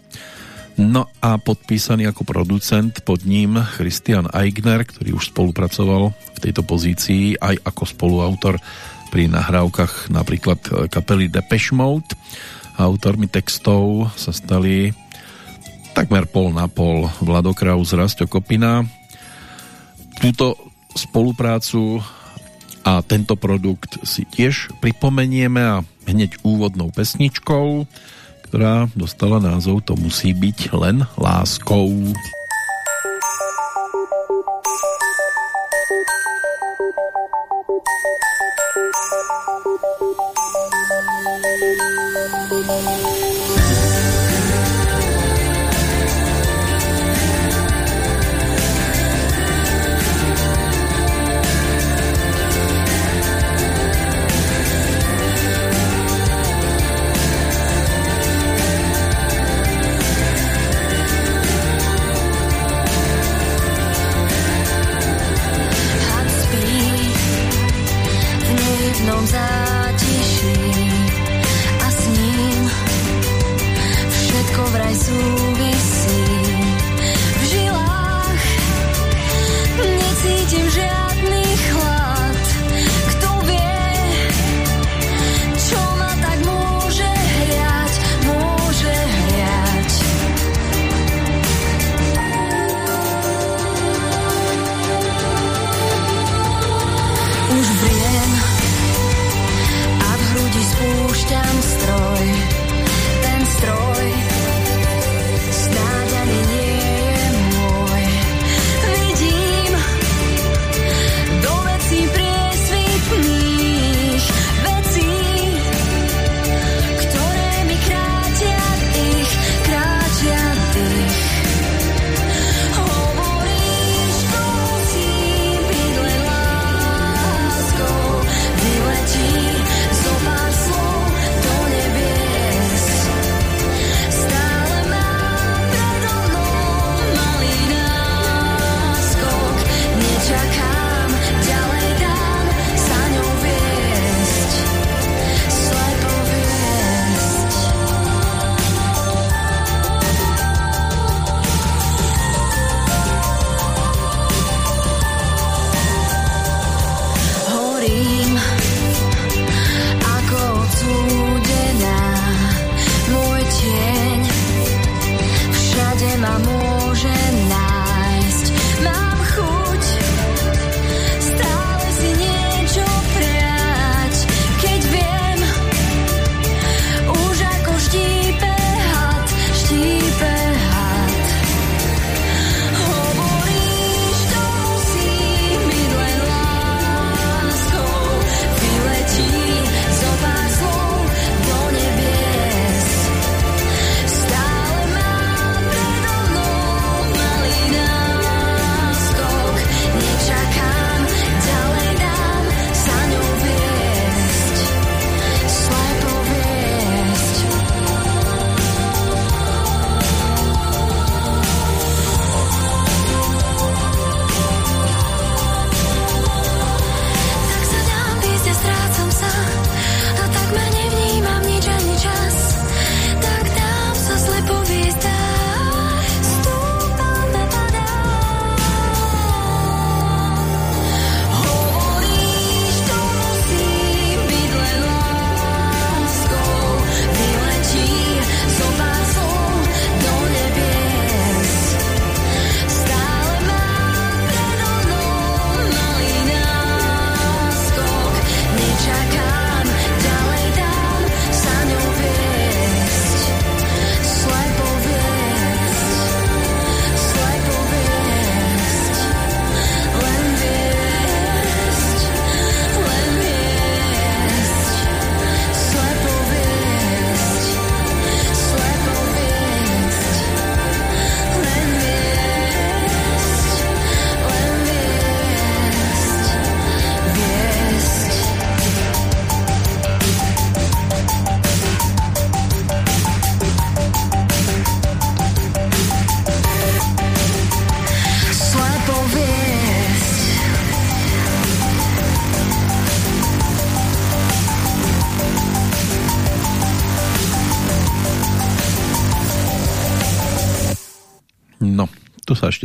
No a podpísaný ako producent pod ním Christian Eigner, ktorý už spolupracoval v tejto pozícii aj ako spoluautor pri nahrávkach napríklad kapely Depeche Mode. Autormi textov sa stali takmer pol na pol Vlado Kraus, Rasto Kopina. Túto spoluprácu a tento produkt si tiež pripomenieme a hneď úvodnou pesničkou, ktorá dostala názov To musí byť len láskou.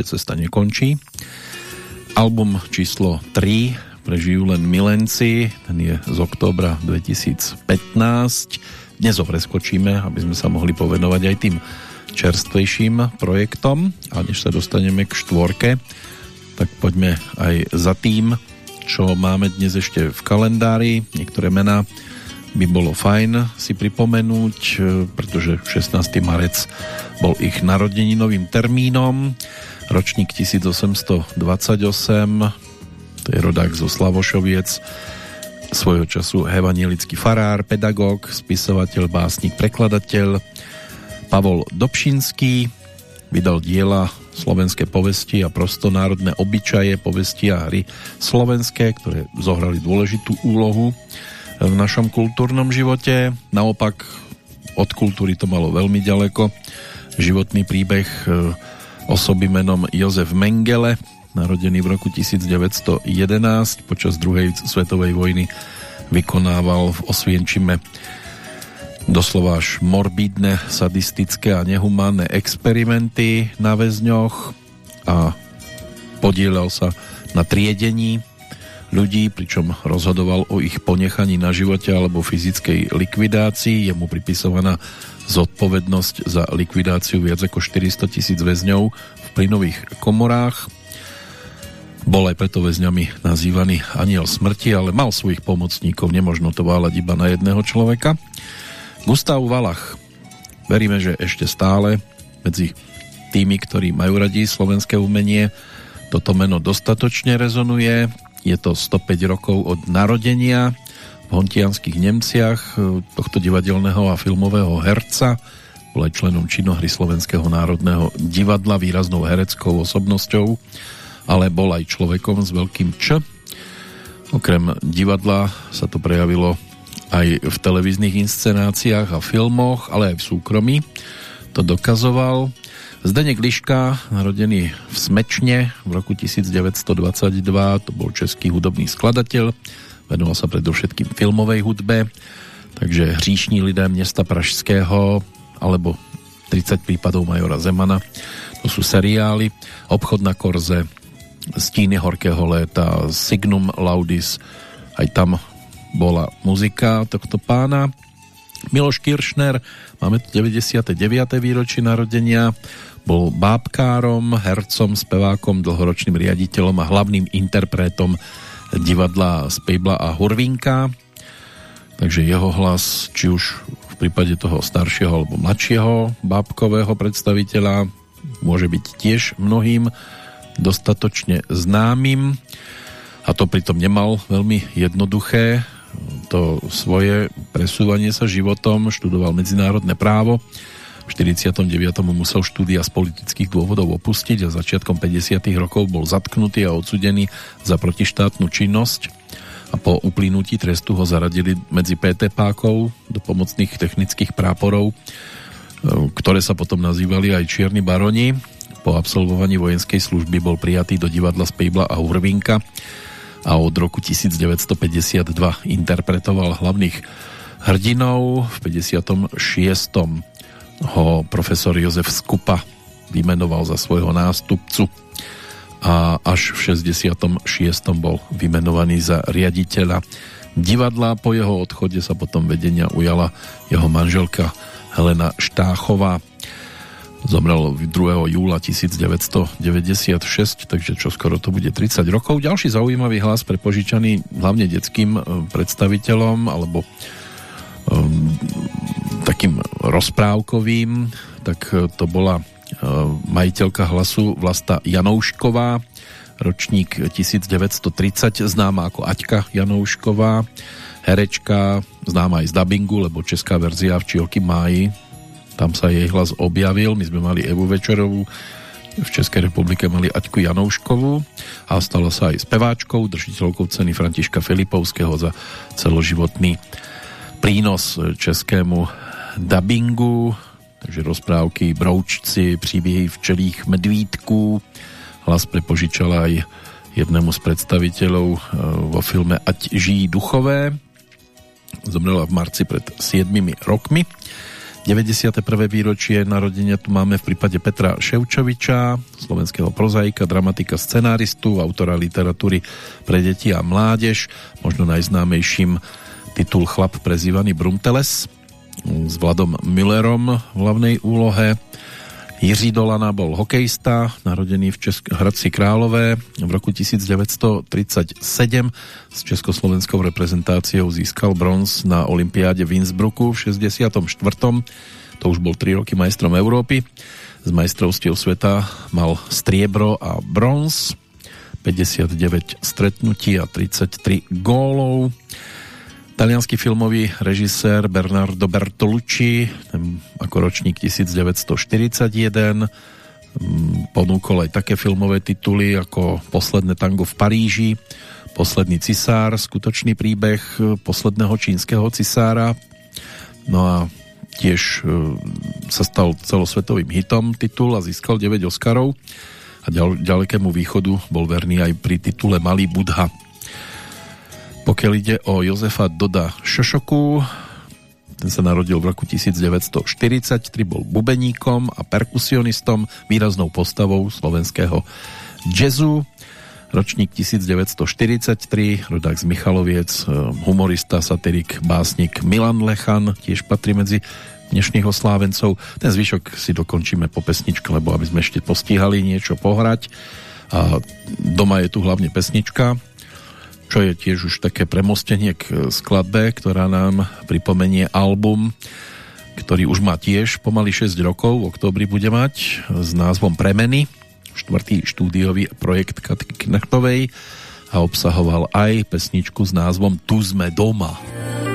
Ešte cesta nekončí. Album číslo 3 prežijú len milenci, ten je z októbra 2015. Dnes ho preskočíme, aby sme sa mohli povenovať aj tým čerstvejším projektom a než sa dostaneme k štvorke, tak poďme aj za tým, čo máme dnes ešte v kalendári. Niektoré mená by bolo fajn si pripomenúť, pretože 16. marec bol ich narodeninovým termínom. Ročník 1828, to je rodák zo Slavošoviec, svojho času evanielický farár, pedagóg, spisovateľ, básnik, prekladateľ. Pavol Dobšinský vydal diela slovenské povesti a prostonárodné obyčaje, povesti a hry slovenské, ktoré zohrali dôležitú úlohu v našom kultúrnom živote. Naopak od kultúry to malo veľmi ďaleko. Životný príbeh e, osoby menom Jozef Mengele, narodený v roku 1911, počas druhej svetovej vojny vykonával v Osvienčime doslova až morbidné, sadistické a nehumánne experimenty na väzňoch a podielal sa na triedení ľudí, pričom rozhodoval o ich ponechaní na živote alebo fyzickej likvidácii. Je mu pripisovaná zodpovednosť za likvidáciu viac ako 400 tisíc väzňov v plynových komorách. Bol aj preto väzňami nazývaný aniel smrti, ale mal svojich pomocníkov, nemožno to váľať iba na jedného človeka. Gustav Valach. Veríme, že ešte stále medzi tými, ktorí majú radi slovenské umenie, toto meno dostatočne rezonuje. Je to 105 rokov od narodenia hontianských Nemciach e, tohto divadelného a filmového herca. Bol aj členom činohry Slovenského národného divadla, výraznou hereckou osobnosťou, ale bol aj človekom s veľkým Č. Okrem divadla sa to prejavilo aj v televíznych inscenáciách a filmoch, ale aj v súkromí. To dokazoval. Zdenek Liška, narodený v Smečne v roku 1922, to bol český hudobný skladateľ, venoval sa predovšetkým filmovej hudbe, takže hříšní lidé města Pražského alebo 30 prípadov Majora Zemana, to sú seriály, Obchod na Korze, Stíny horkého léta, Signum Laudis, aj tam bola muzika tohto pána. Miloš Kiršner, máme tu 99. výročie narodenia, bol bábkárom, hercom, spevákom, dlhoročným riaditeľom a hlavným interpretom divadla Spejbla a Hurvinka. Takže jeho hlas, či už v prípade toho staršieho alebo mladšieho bábkového predstaviteľa, môže byť tiež mnohým dostatočne známym a to pritom nemal veľmi jednoduché to svoje presúvanie sa životom, študoval medzinárodné právo. V 49. musel štúdia z politických dôvodov opustiť a začiatkom 50. rokov bol zatknutý a odsudený za protištátnu činnosť a po uplynutí trestu ho zaradili medzi PT pákov do pomocných technických práporov, e, ktoré sa potom nazývali aj Čierni baroni. Po absolvovaní vojenskej služby bol prijatý do divadla Spejbla a Urvinka a od roku 1952 interpretoval hlavných hrdinov. V 56. ho profesor Jozef Skupa vymenoval za svojho nástupcu a až v 66. bol vymenovaný za riaditeľa divadla. Po jeho odchode sa potom vedenia ujala jeho manželka Helena Štáchová. Zomrel 2. júla 1996, takže čo skoro to bude 30 rokov. Ďalší zaujímavý hlas prepožičaný hlavne detským e, predstaviteľom alebo um, takým rozprávkovým, tak e, to bola uh, majiteľka hlasu Vlasta Janoušková, ročník 1930, známa ako Aťka Janoušková, herečka, známa aj z dubbingu, lebo česká verzia v Čiolky máji tam sa jej hlas objavil. My sme mali Evu Večerovú, v Českej republike mali Aťku Janouškovú a stala sa aj speváčkou, držiteľkou ceny Františka Filipovského za celoživotný prínos českému dubbingu, takže rozprávky Broučci, příběhy včelých medvídků. Hlas prepožičala aj jednému z predstaviteľov eh, vo filme Ať žijí duchové. Zomrela v marci pred 7 rokmi. 91. výročie narodenia tu máme v prípade Petra Ševčoviča, slovenského prozaika, dramatika, scenáristu, autora literatúry pre deti a mládež, možno najznámejším titul Chlap prezývaný Brumteles s Vladom Millerom v hlavnej úlohe. Jiří Dolana bol hokejista, narodený v Česk- Hradci Králové. V roku 1937 s československou reprezentáciou získal bronz na Olympiáde v Innsbrucku v 64. To už bol 3 roky majstrom Európy. Z majstrovstiev sveta mal striebro a bronz. 59 stretnutí a 33 gólov. Talianský filmový režisér Bernardo Bertolucci, ako ročník 1941, ponúkol aj také filmové tituly ako Posledné tango v Paríži, Posledný cisár, skutočný príbeh posledného čínskeho cisára. No a tiež e, sa stal celosvetovým hitom titul a získal 9 Oscarov a ďalekému východu bol verný aj pri titule Malý Budha pokiaľ ide o Jozefa Doda Šošoku, ten sa narodil v roku 1943, bol bubeníkom a perkusionistom, výraznou postavou slovenského jazzu. Ročník 1943, rodák z Michaloviec, eh, humorista, satirik, básnik Milan Lechan, tiež patrí medzi dnešných oslávencov. Ten zvyšok si dokončíme po pesničke, lebo aby sme ešte postíhali niečo pohrať. A doma je tu hlavne pesnička, čo je tiež už také premostenie k skladbe, ktorá nám pripomenie album, ktorý už má tiež pomaly 6 rokov, v oktobri bude mať s názvom Premeny, štvrtý štúdiový projekt Katky Knechtovej a obsahoval aj pesničku s názvom Tu sme doma. Tu sme doma.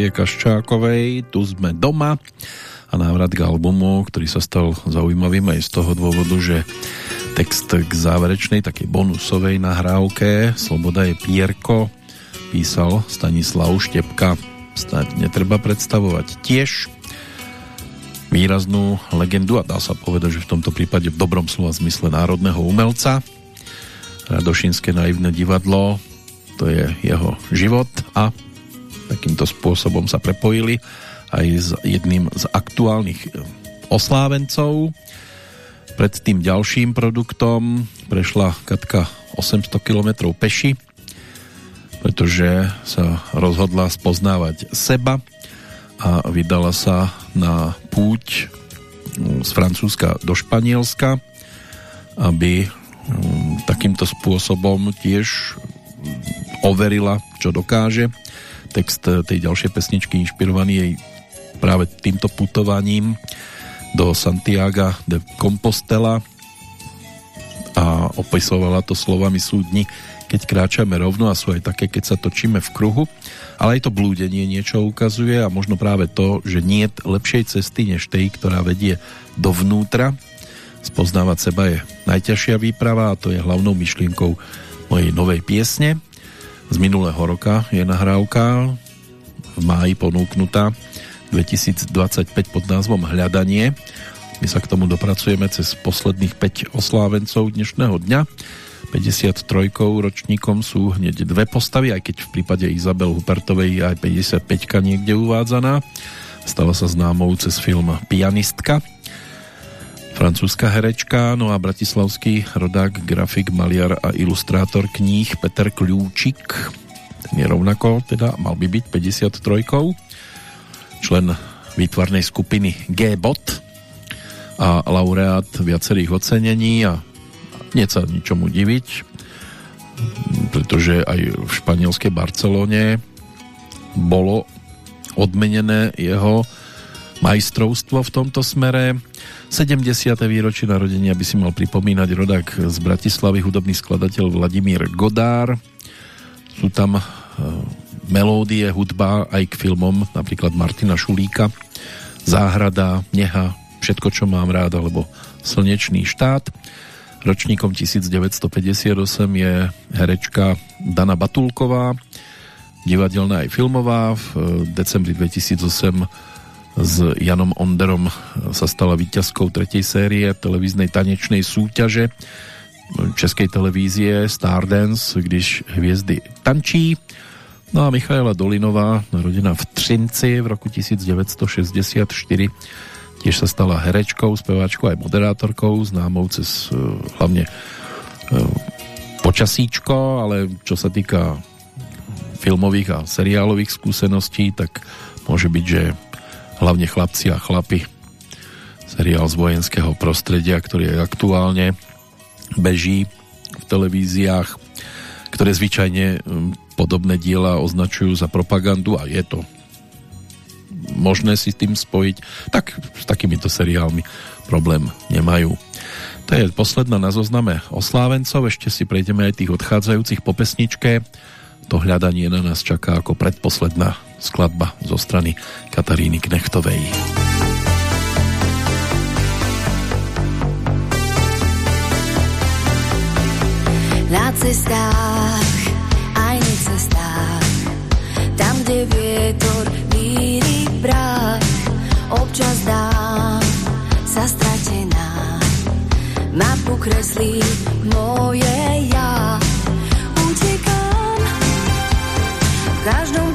Silvie Kaščákovej. Tu sme doma a návrat k albumu, ktorý sa stal zaujímavým aj z toho dôvodu, že text k záverečnej takej bonusovej nahrávke Sloboda je Pierko písal Stanislav Štepka. Snáď netreba predstavovať tiež výraznú legendu a dá sa povedať, že v tomto prípade v dobrom slova zmysle národného umelca. Radošinské naivné divadlo to je jeho život a takýmto spôsobom sa prepojili aj s jedným z aktuálnych eh, oslávencov. Pred tým ďalším produktom prešla Katka 800 km peši, pretože sa rozhodla spoznávať seba a vydala sa na púť mm, z Francúzska do Španielska, aby mm, takýmto spôsobom tiež overila, čo dokáže text tej ďalšej pesničky inšpirovaný jej práve týmto putovaním do Santiago de Compostela. A opisovala to slovami súdni, keď kráčame rovno a sú aj také, keď sa točíme v kruhu, ale aj to blúdenie niečo ukazuje a možno práve to, že nie je lepšej cesty než tej, ktorá vedie dovnútra. Spoznávať seba je najťažšia výprava a to je hlavnou myšlienkou mojej novej piesne z minulého roka je nahrávka v máji ponúknutá 2025 pod názvom Hľadanie. My sa k tomu dopracujeme cez posledných 5 oslávencov dnešného dňa. 53 ročníkom sú hneď dve postavy, aj keď v prípade Izabel Hupertovej je aj 55 niekde uvádzaná. Stala sa známou cez film Pianistka francúzska herečka, no a bratislavský rodák, grafik, maliar a ilustrátor kníh Peter Kľúčik. Ten je rovnako, teda mal by byť 53 člen výtvarnej skupiny G-Bot a laureát viacerých ocenení a nie sa ničomu diviť, pretože aj v španielskej Barcelone bolo odmenené jeho majstrovstvo v tomto smere 70. výročie narodenia by si mal pripomínať rodák z Bratislavy, hudobný skladateľ Vladimír Godár. Sú tam e, melódie, hudba aj k filmom, napríklad Martina Šulíka, Záhrada, Neha, Všetko, čo mám rád, alebo Slnečný štát. Ročníkom 1958 je herečka Dana Batulková, divadelná aj filmová. V decembri 2008 s Janom Onderom sa stala víťazkou tretej série televíznej tanečnej súťaže českej televízie Stardance, když hviezdy tančí. No a Michaela Dolinová, narodená v Třinci v roku 1964, tiež sa stala herečkou, speváčkou aj moderátorkou, známou cez uh, hlavne uh, počasíčko, ale čo sa týka filmových a seriálových skúseností, tak môže byť, že hlavne chlapci a chlapy. Seriál z vojenského prostredia, ktorý je aktuálne beží v televíziách, ktoré zvyčajne um, podobné diela označujú za propagandu a je to možné si tým spojiť, tak s takýmito seriálmi problém nemajú. To je posledná na zozname oslávencov, ešte si prejdeme aj tých odchádzajúcich po pesničke. To hľadanie na nás čaká ako predposledná skladba zo strany Kataríny Knechtovej. Na cestách, aj necestách, tam, kde vietor víri prach, občas dám sa stratená, mapu kreslí moje ja. Utekám v každom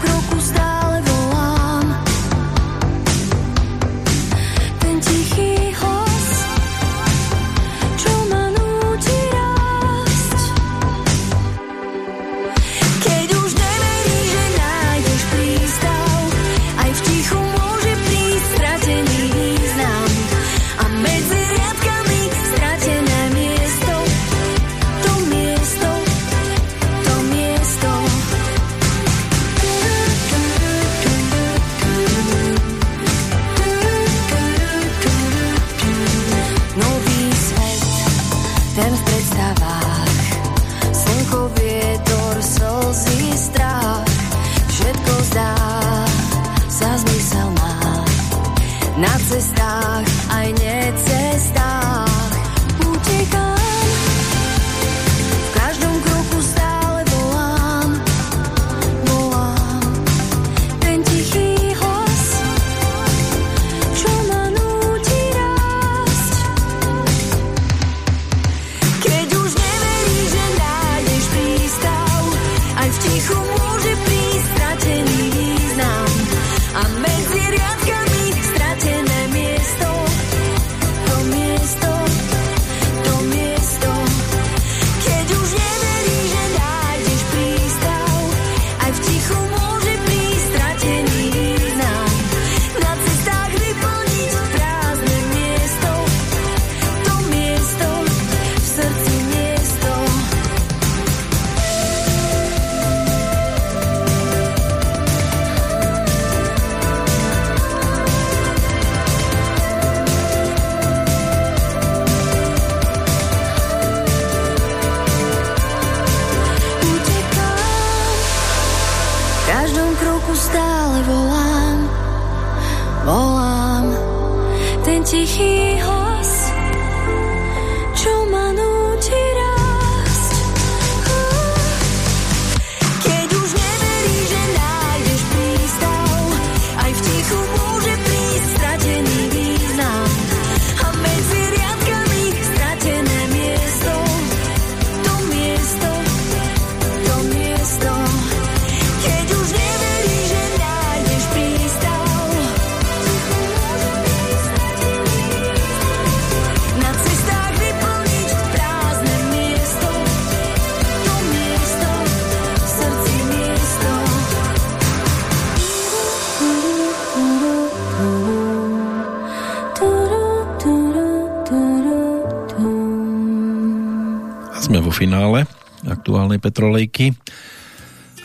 petrolejky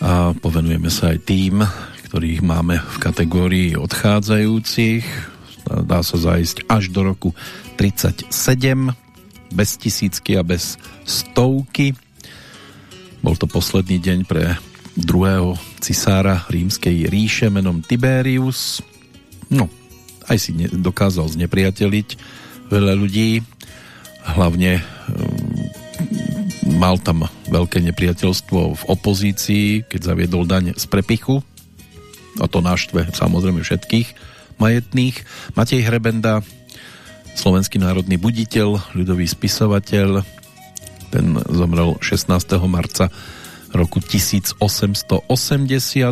a povenujeme sa aj tým, ktorých máme v kategórii odchádzajúcich. Dá sa zajsť až do roku 37 bez tisícky a bez stovky. Bol to posledný deň pre druhého cisára rímskej ríše menom Tiberius. No, aj si dokázal znepriateliť veľa ľudí, hlavne mal tam veľké nepriateľstvo v opozícii, keď zaviedol daň z prepichu. A to naštve samozrejme všetkých majetných. Matej Hrebenda, slovenský národný buditeľ, ľudový spisovateľ, ten zomrel 16. marca roku 1880,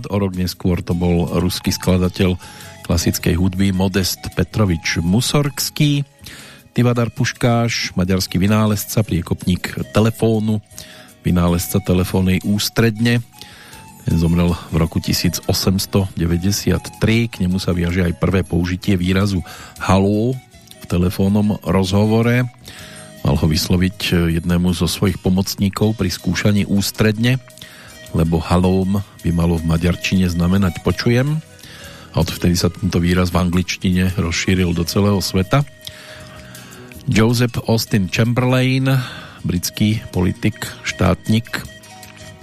o rok neskôr to bol ruský skladateľ klasickej hudby Modest Petrovič Musorgský, Tivadar Puškáš, maďarský vynálezca, priekopník telefónu, vynálezca telefónnej ústredne. Ten zomrel v roku 1893, k nemu sa viaže aj prvé použitie výrazu haló v telefónnom rozhovore. Mal ho vysloviť jednému zo svojich pomocníkov pri skúšaní ústredne, lebo halóm by malo v maďarčine znamenať počujem. A odvtedy sa tento výraz v angličtine rozšíril do celého sveta. Joseph Austin Chamberlain, britský politik, štátnik,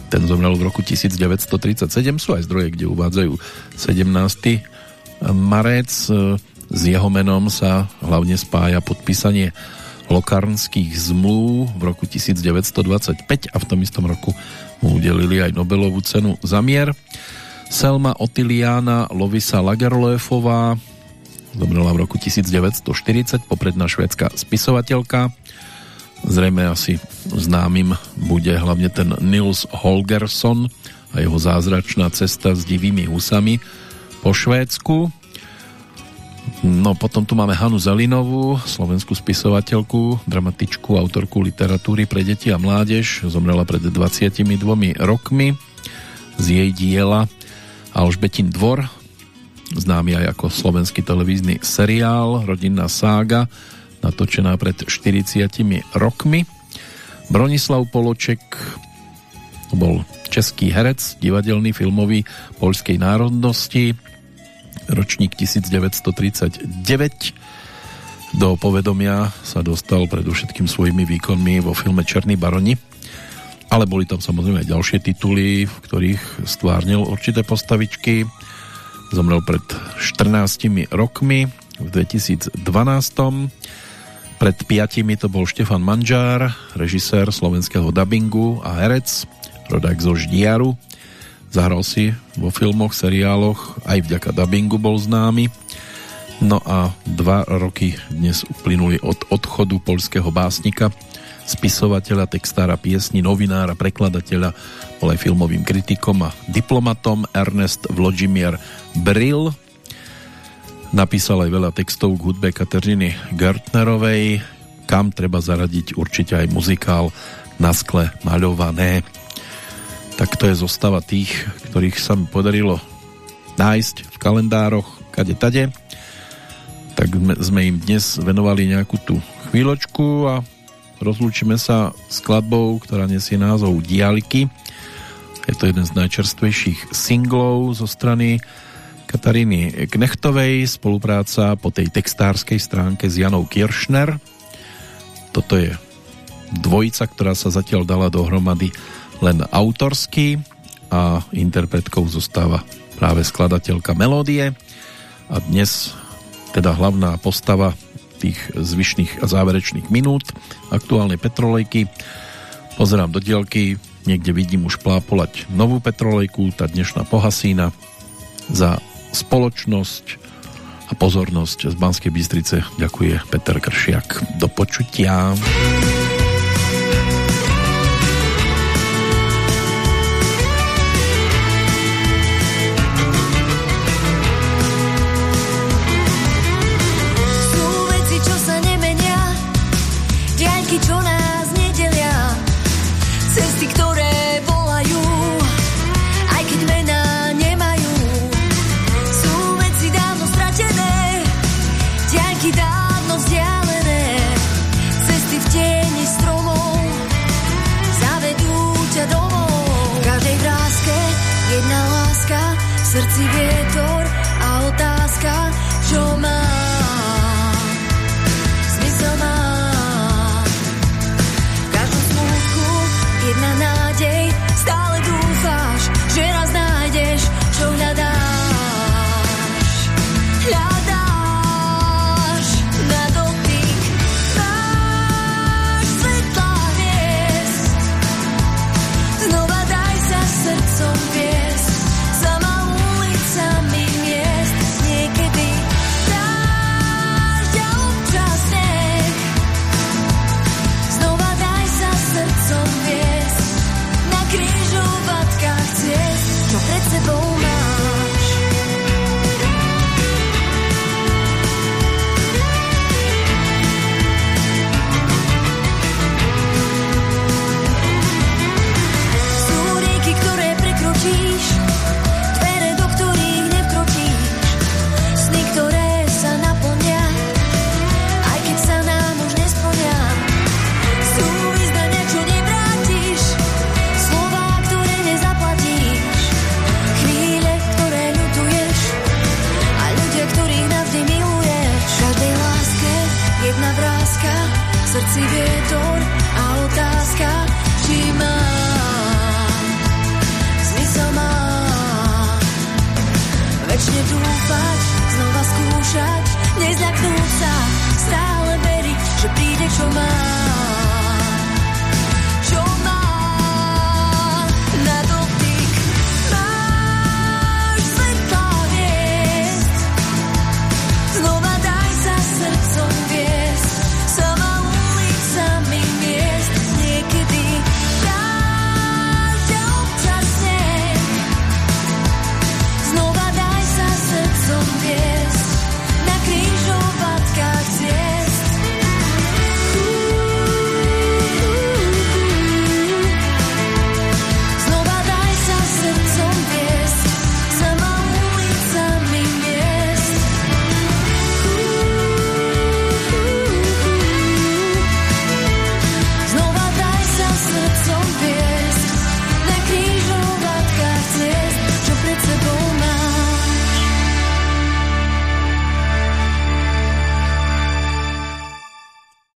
ten zomrel v roku 1937, sú aj zdroje, kde uvádzajú 17. marec. S jeho menom sa hlavne spája podpísanie lokárnských zmluv v roku 1925 a v tom istom roku mu udelili aj Nobelovú cenu za mier. Selma Otiliana Lovisa Lagerlöfová Zomrela v roku 1940, popredná švédska spisovateľka. Zrejme asi známym bude hlavne ten Nils Holgersson a jeho zázračná cesta s divými husami po Švédsku. No potom tu máme Hanu Zelinovú, slovenskú spisovateľku, dramatičku, autorku literatúry pre deti a mládež. Zomrela pred 22 rokmi z jej diela Alžbetin dvor, známy aj ako slovenský televízny seriál Rodinná sága, natočená pred 40 rokmi. Bronislav Poloček to bol český herec, divadelný, filmový poľskej národnosti, ročník 1939. Do povedomia sa dostal predovšetkým svojimi výkonmi vo filme Černý baroni, ale boli tam samozrejme aj ďalšie tituly, v ktorých stvárnil určité postavičky. Zomrel pred 14 rokmi v 2012. Pred piatimi to bol Štefan Manžár, režisér slovenského dubbingu a herec, rodák zo Ždiaru. Zahral si vo filmoch, seriáloch, aj vďaka dubbingu bol známy. No a dva roky dnes uplynuli od odchodu polského básnika, spisovateľa, textára piesni, novinára, prekladateľa, bol aj filmovým kritikom a diplomatom Ernest Vlodimir Brill, Napísal aj veľa textov k hudbe Kateřiny Gartnerovej, kam treba zaradiť určite aj muzikál na skle maľované. Tak to je zostava tých, ktorých sa mi podarilo nájsť v kalendároch kade tade. Tak sme im dnes venovali nejakú tú chvíľočku a rozlúčime sa skladbou, ktorá nesie názov Dialiky. Je to jeden z najčerstvejších singlov zo strany Kataríny Knechtovej, spolupráca po tej textárskej stránke s Janou Kiršner. Toto je dvojica, ktorá sa zatiaľ dala dohromady len autorsky a interpretkou zostáva práve skladateľka melódie a dnes teda hlavná postava tých zvyšných a záverečných minút aktuálnej petrolejky. Pozerám do dielky, niekde vidím už plápolať novú petrolejku, tá dnešná pohasína za spoločnosť a pozornosť z Banskej Bystrice ďakuje Peter Kršiak. Do počutia.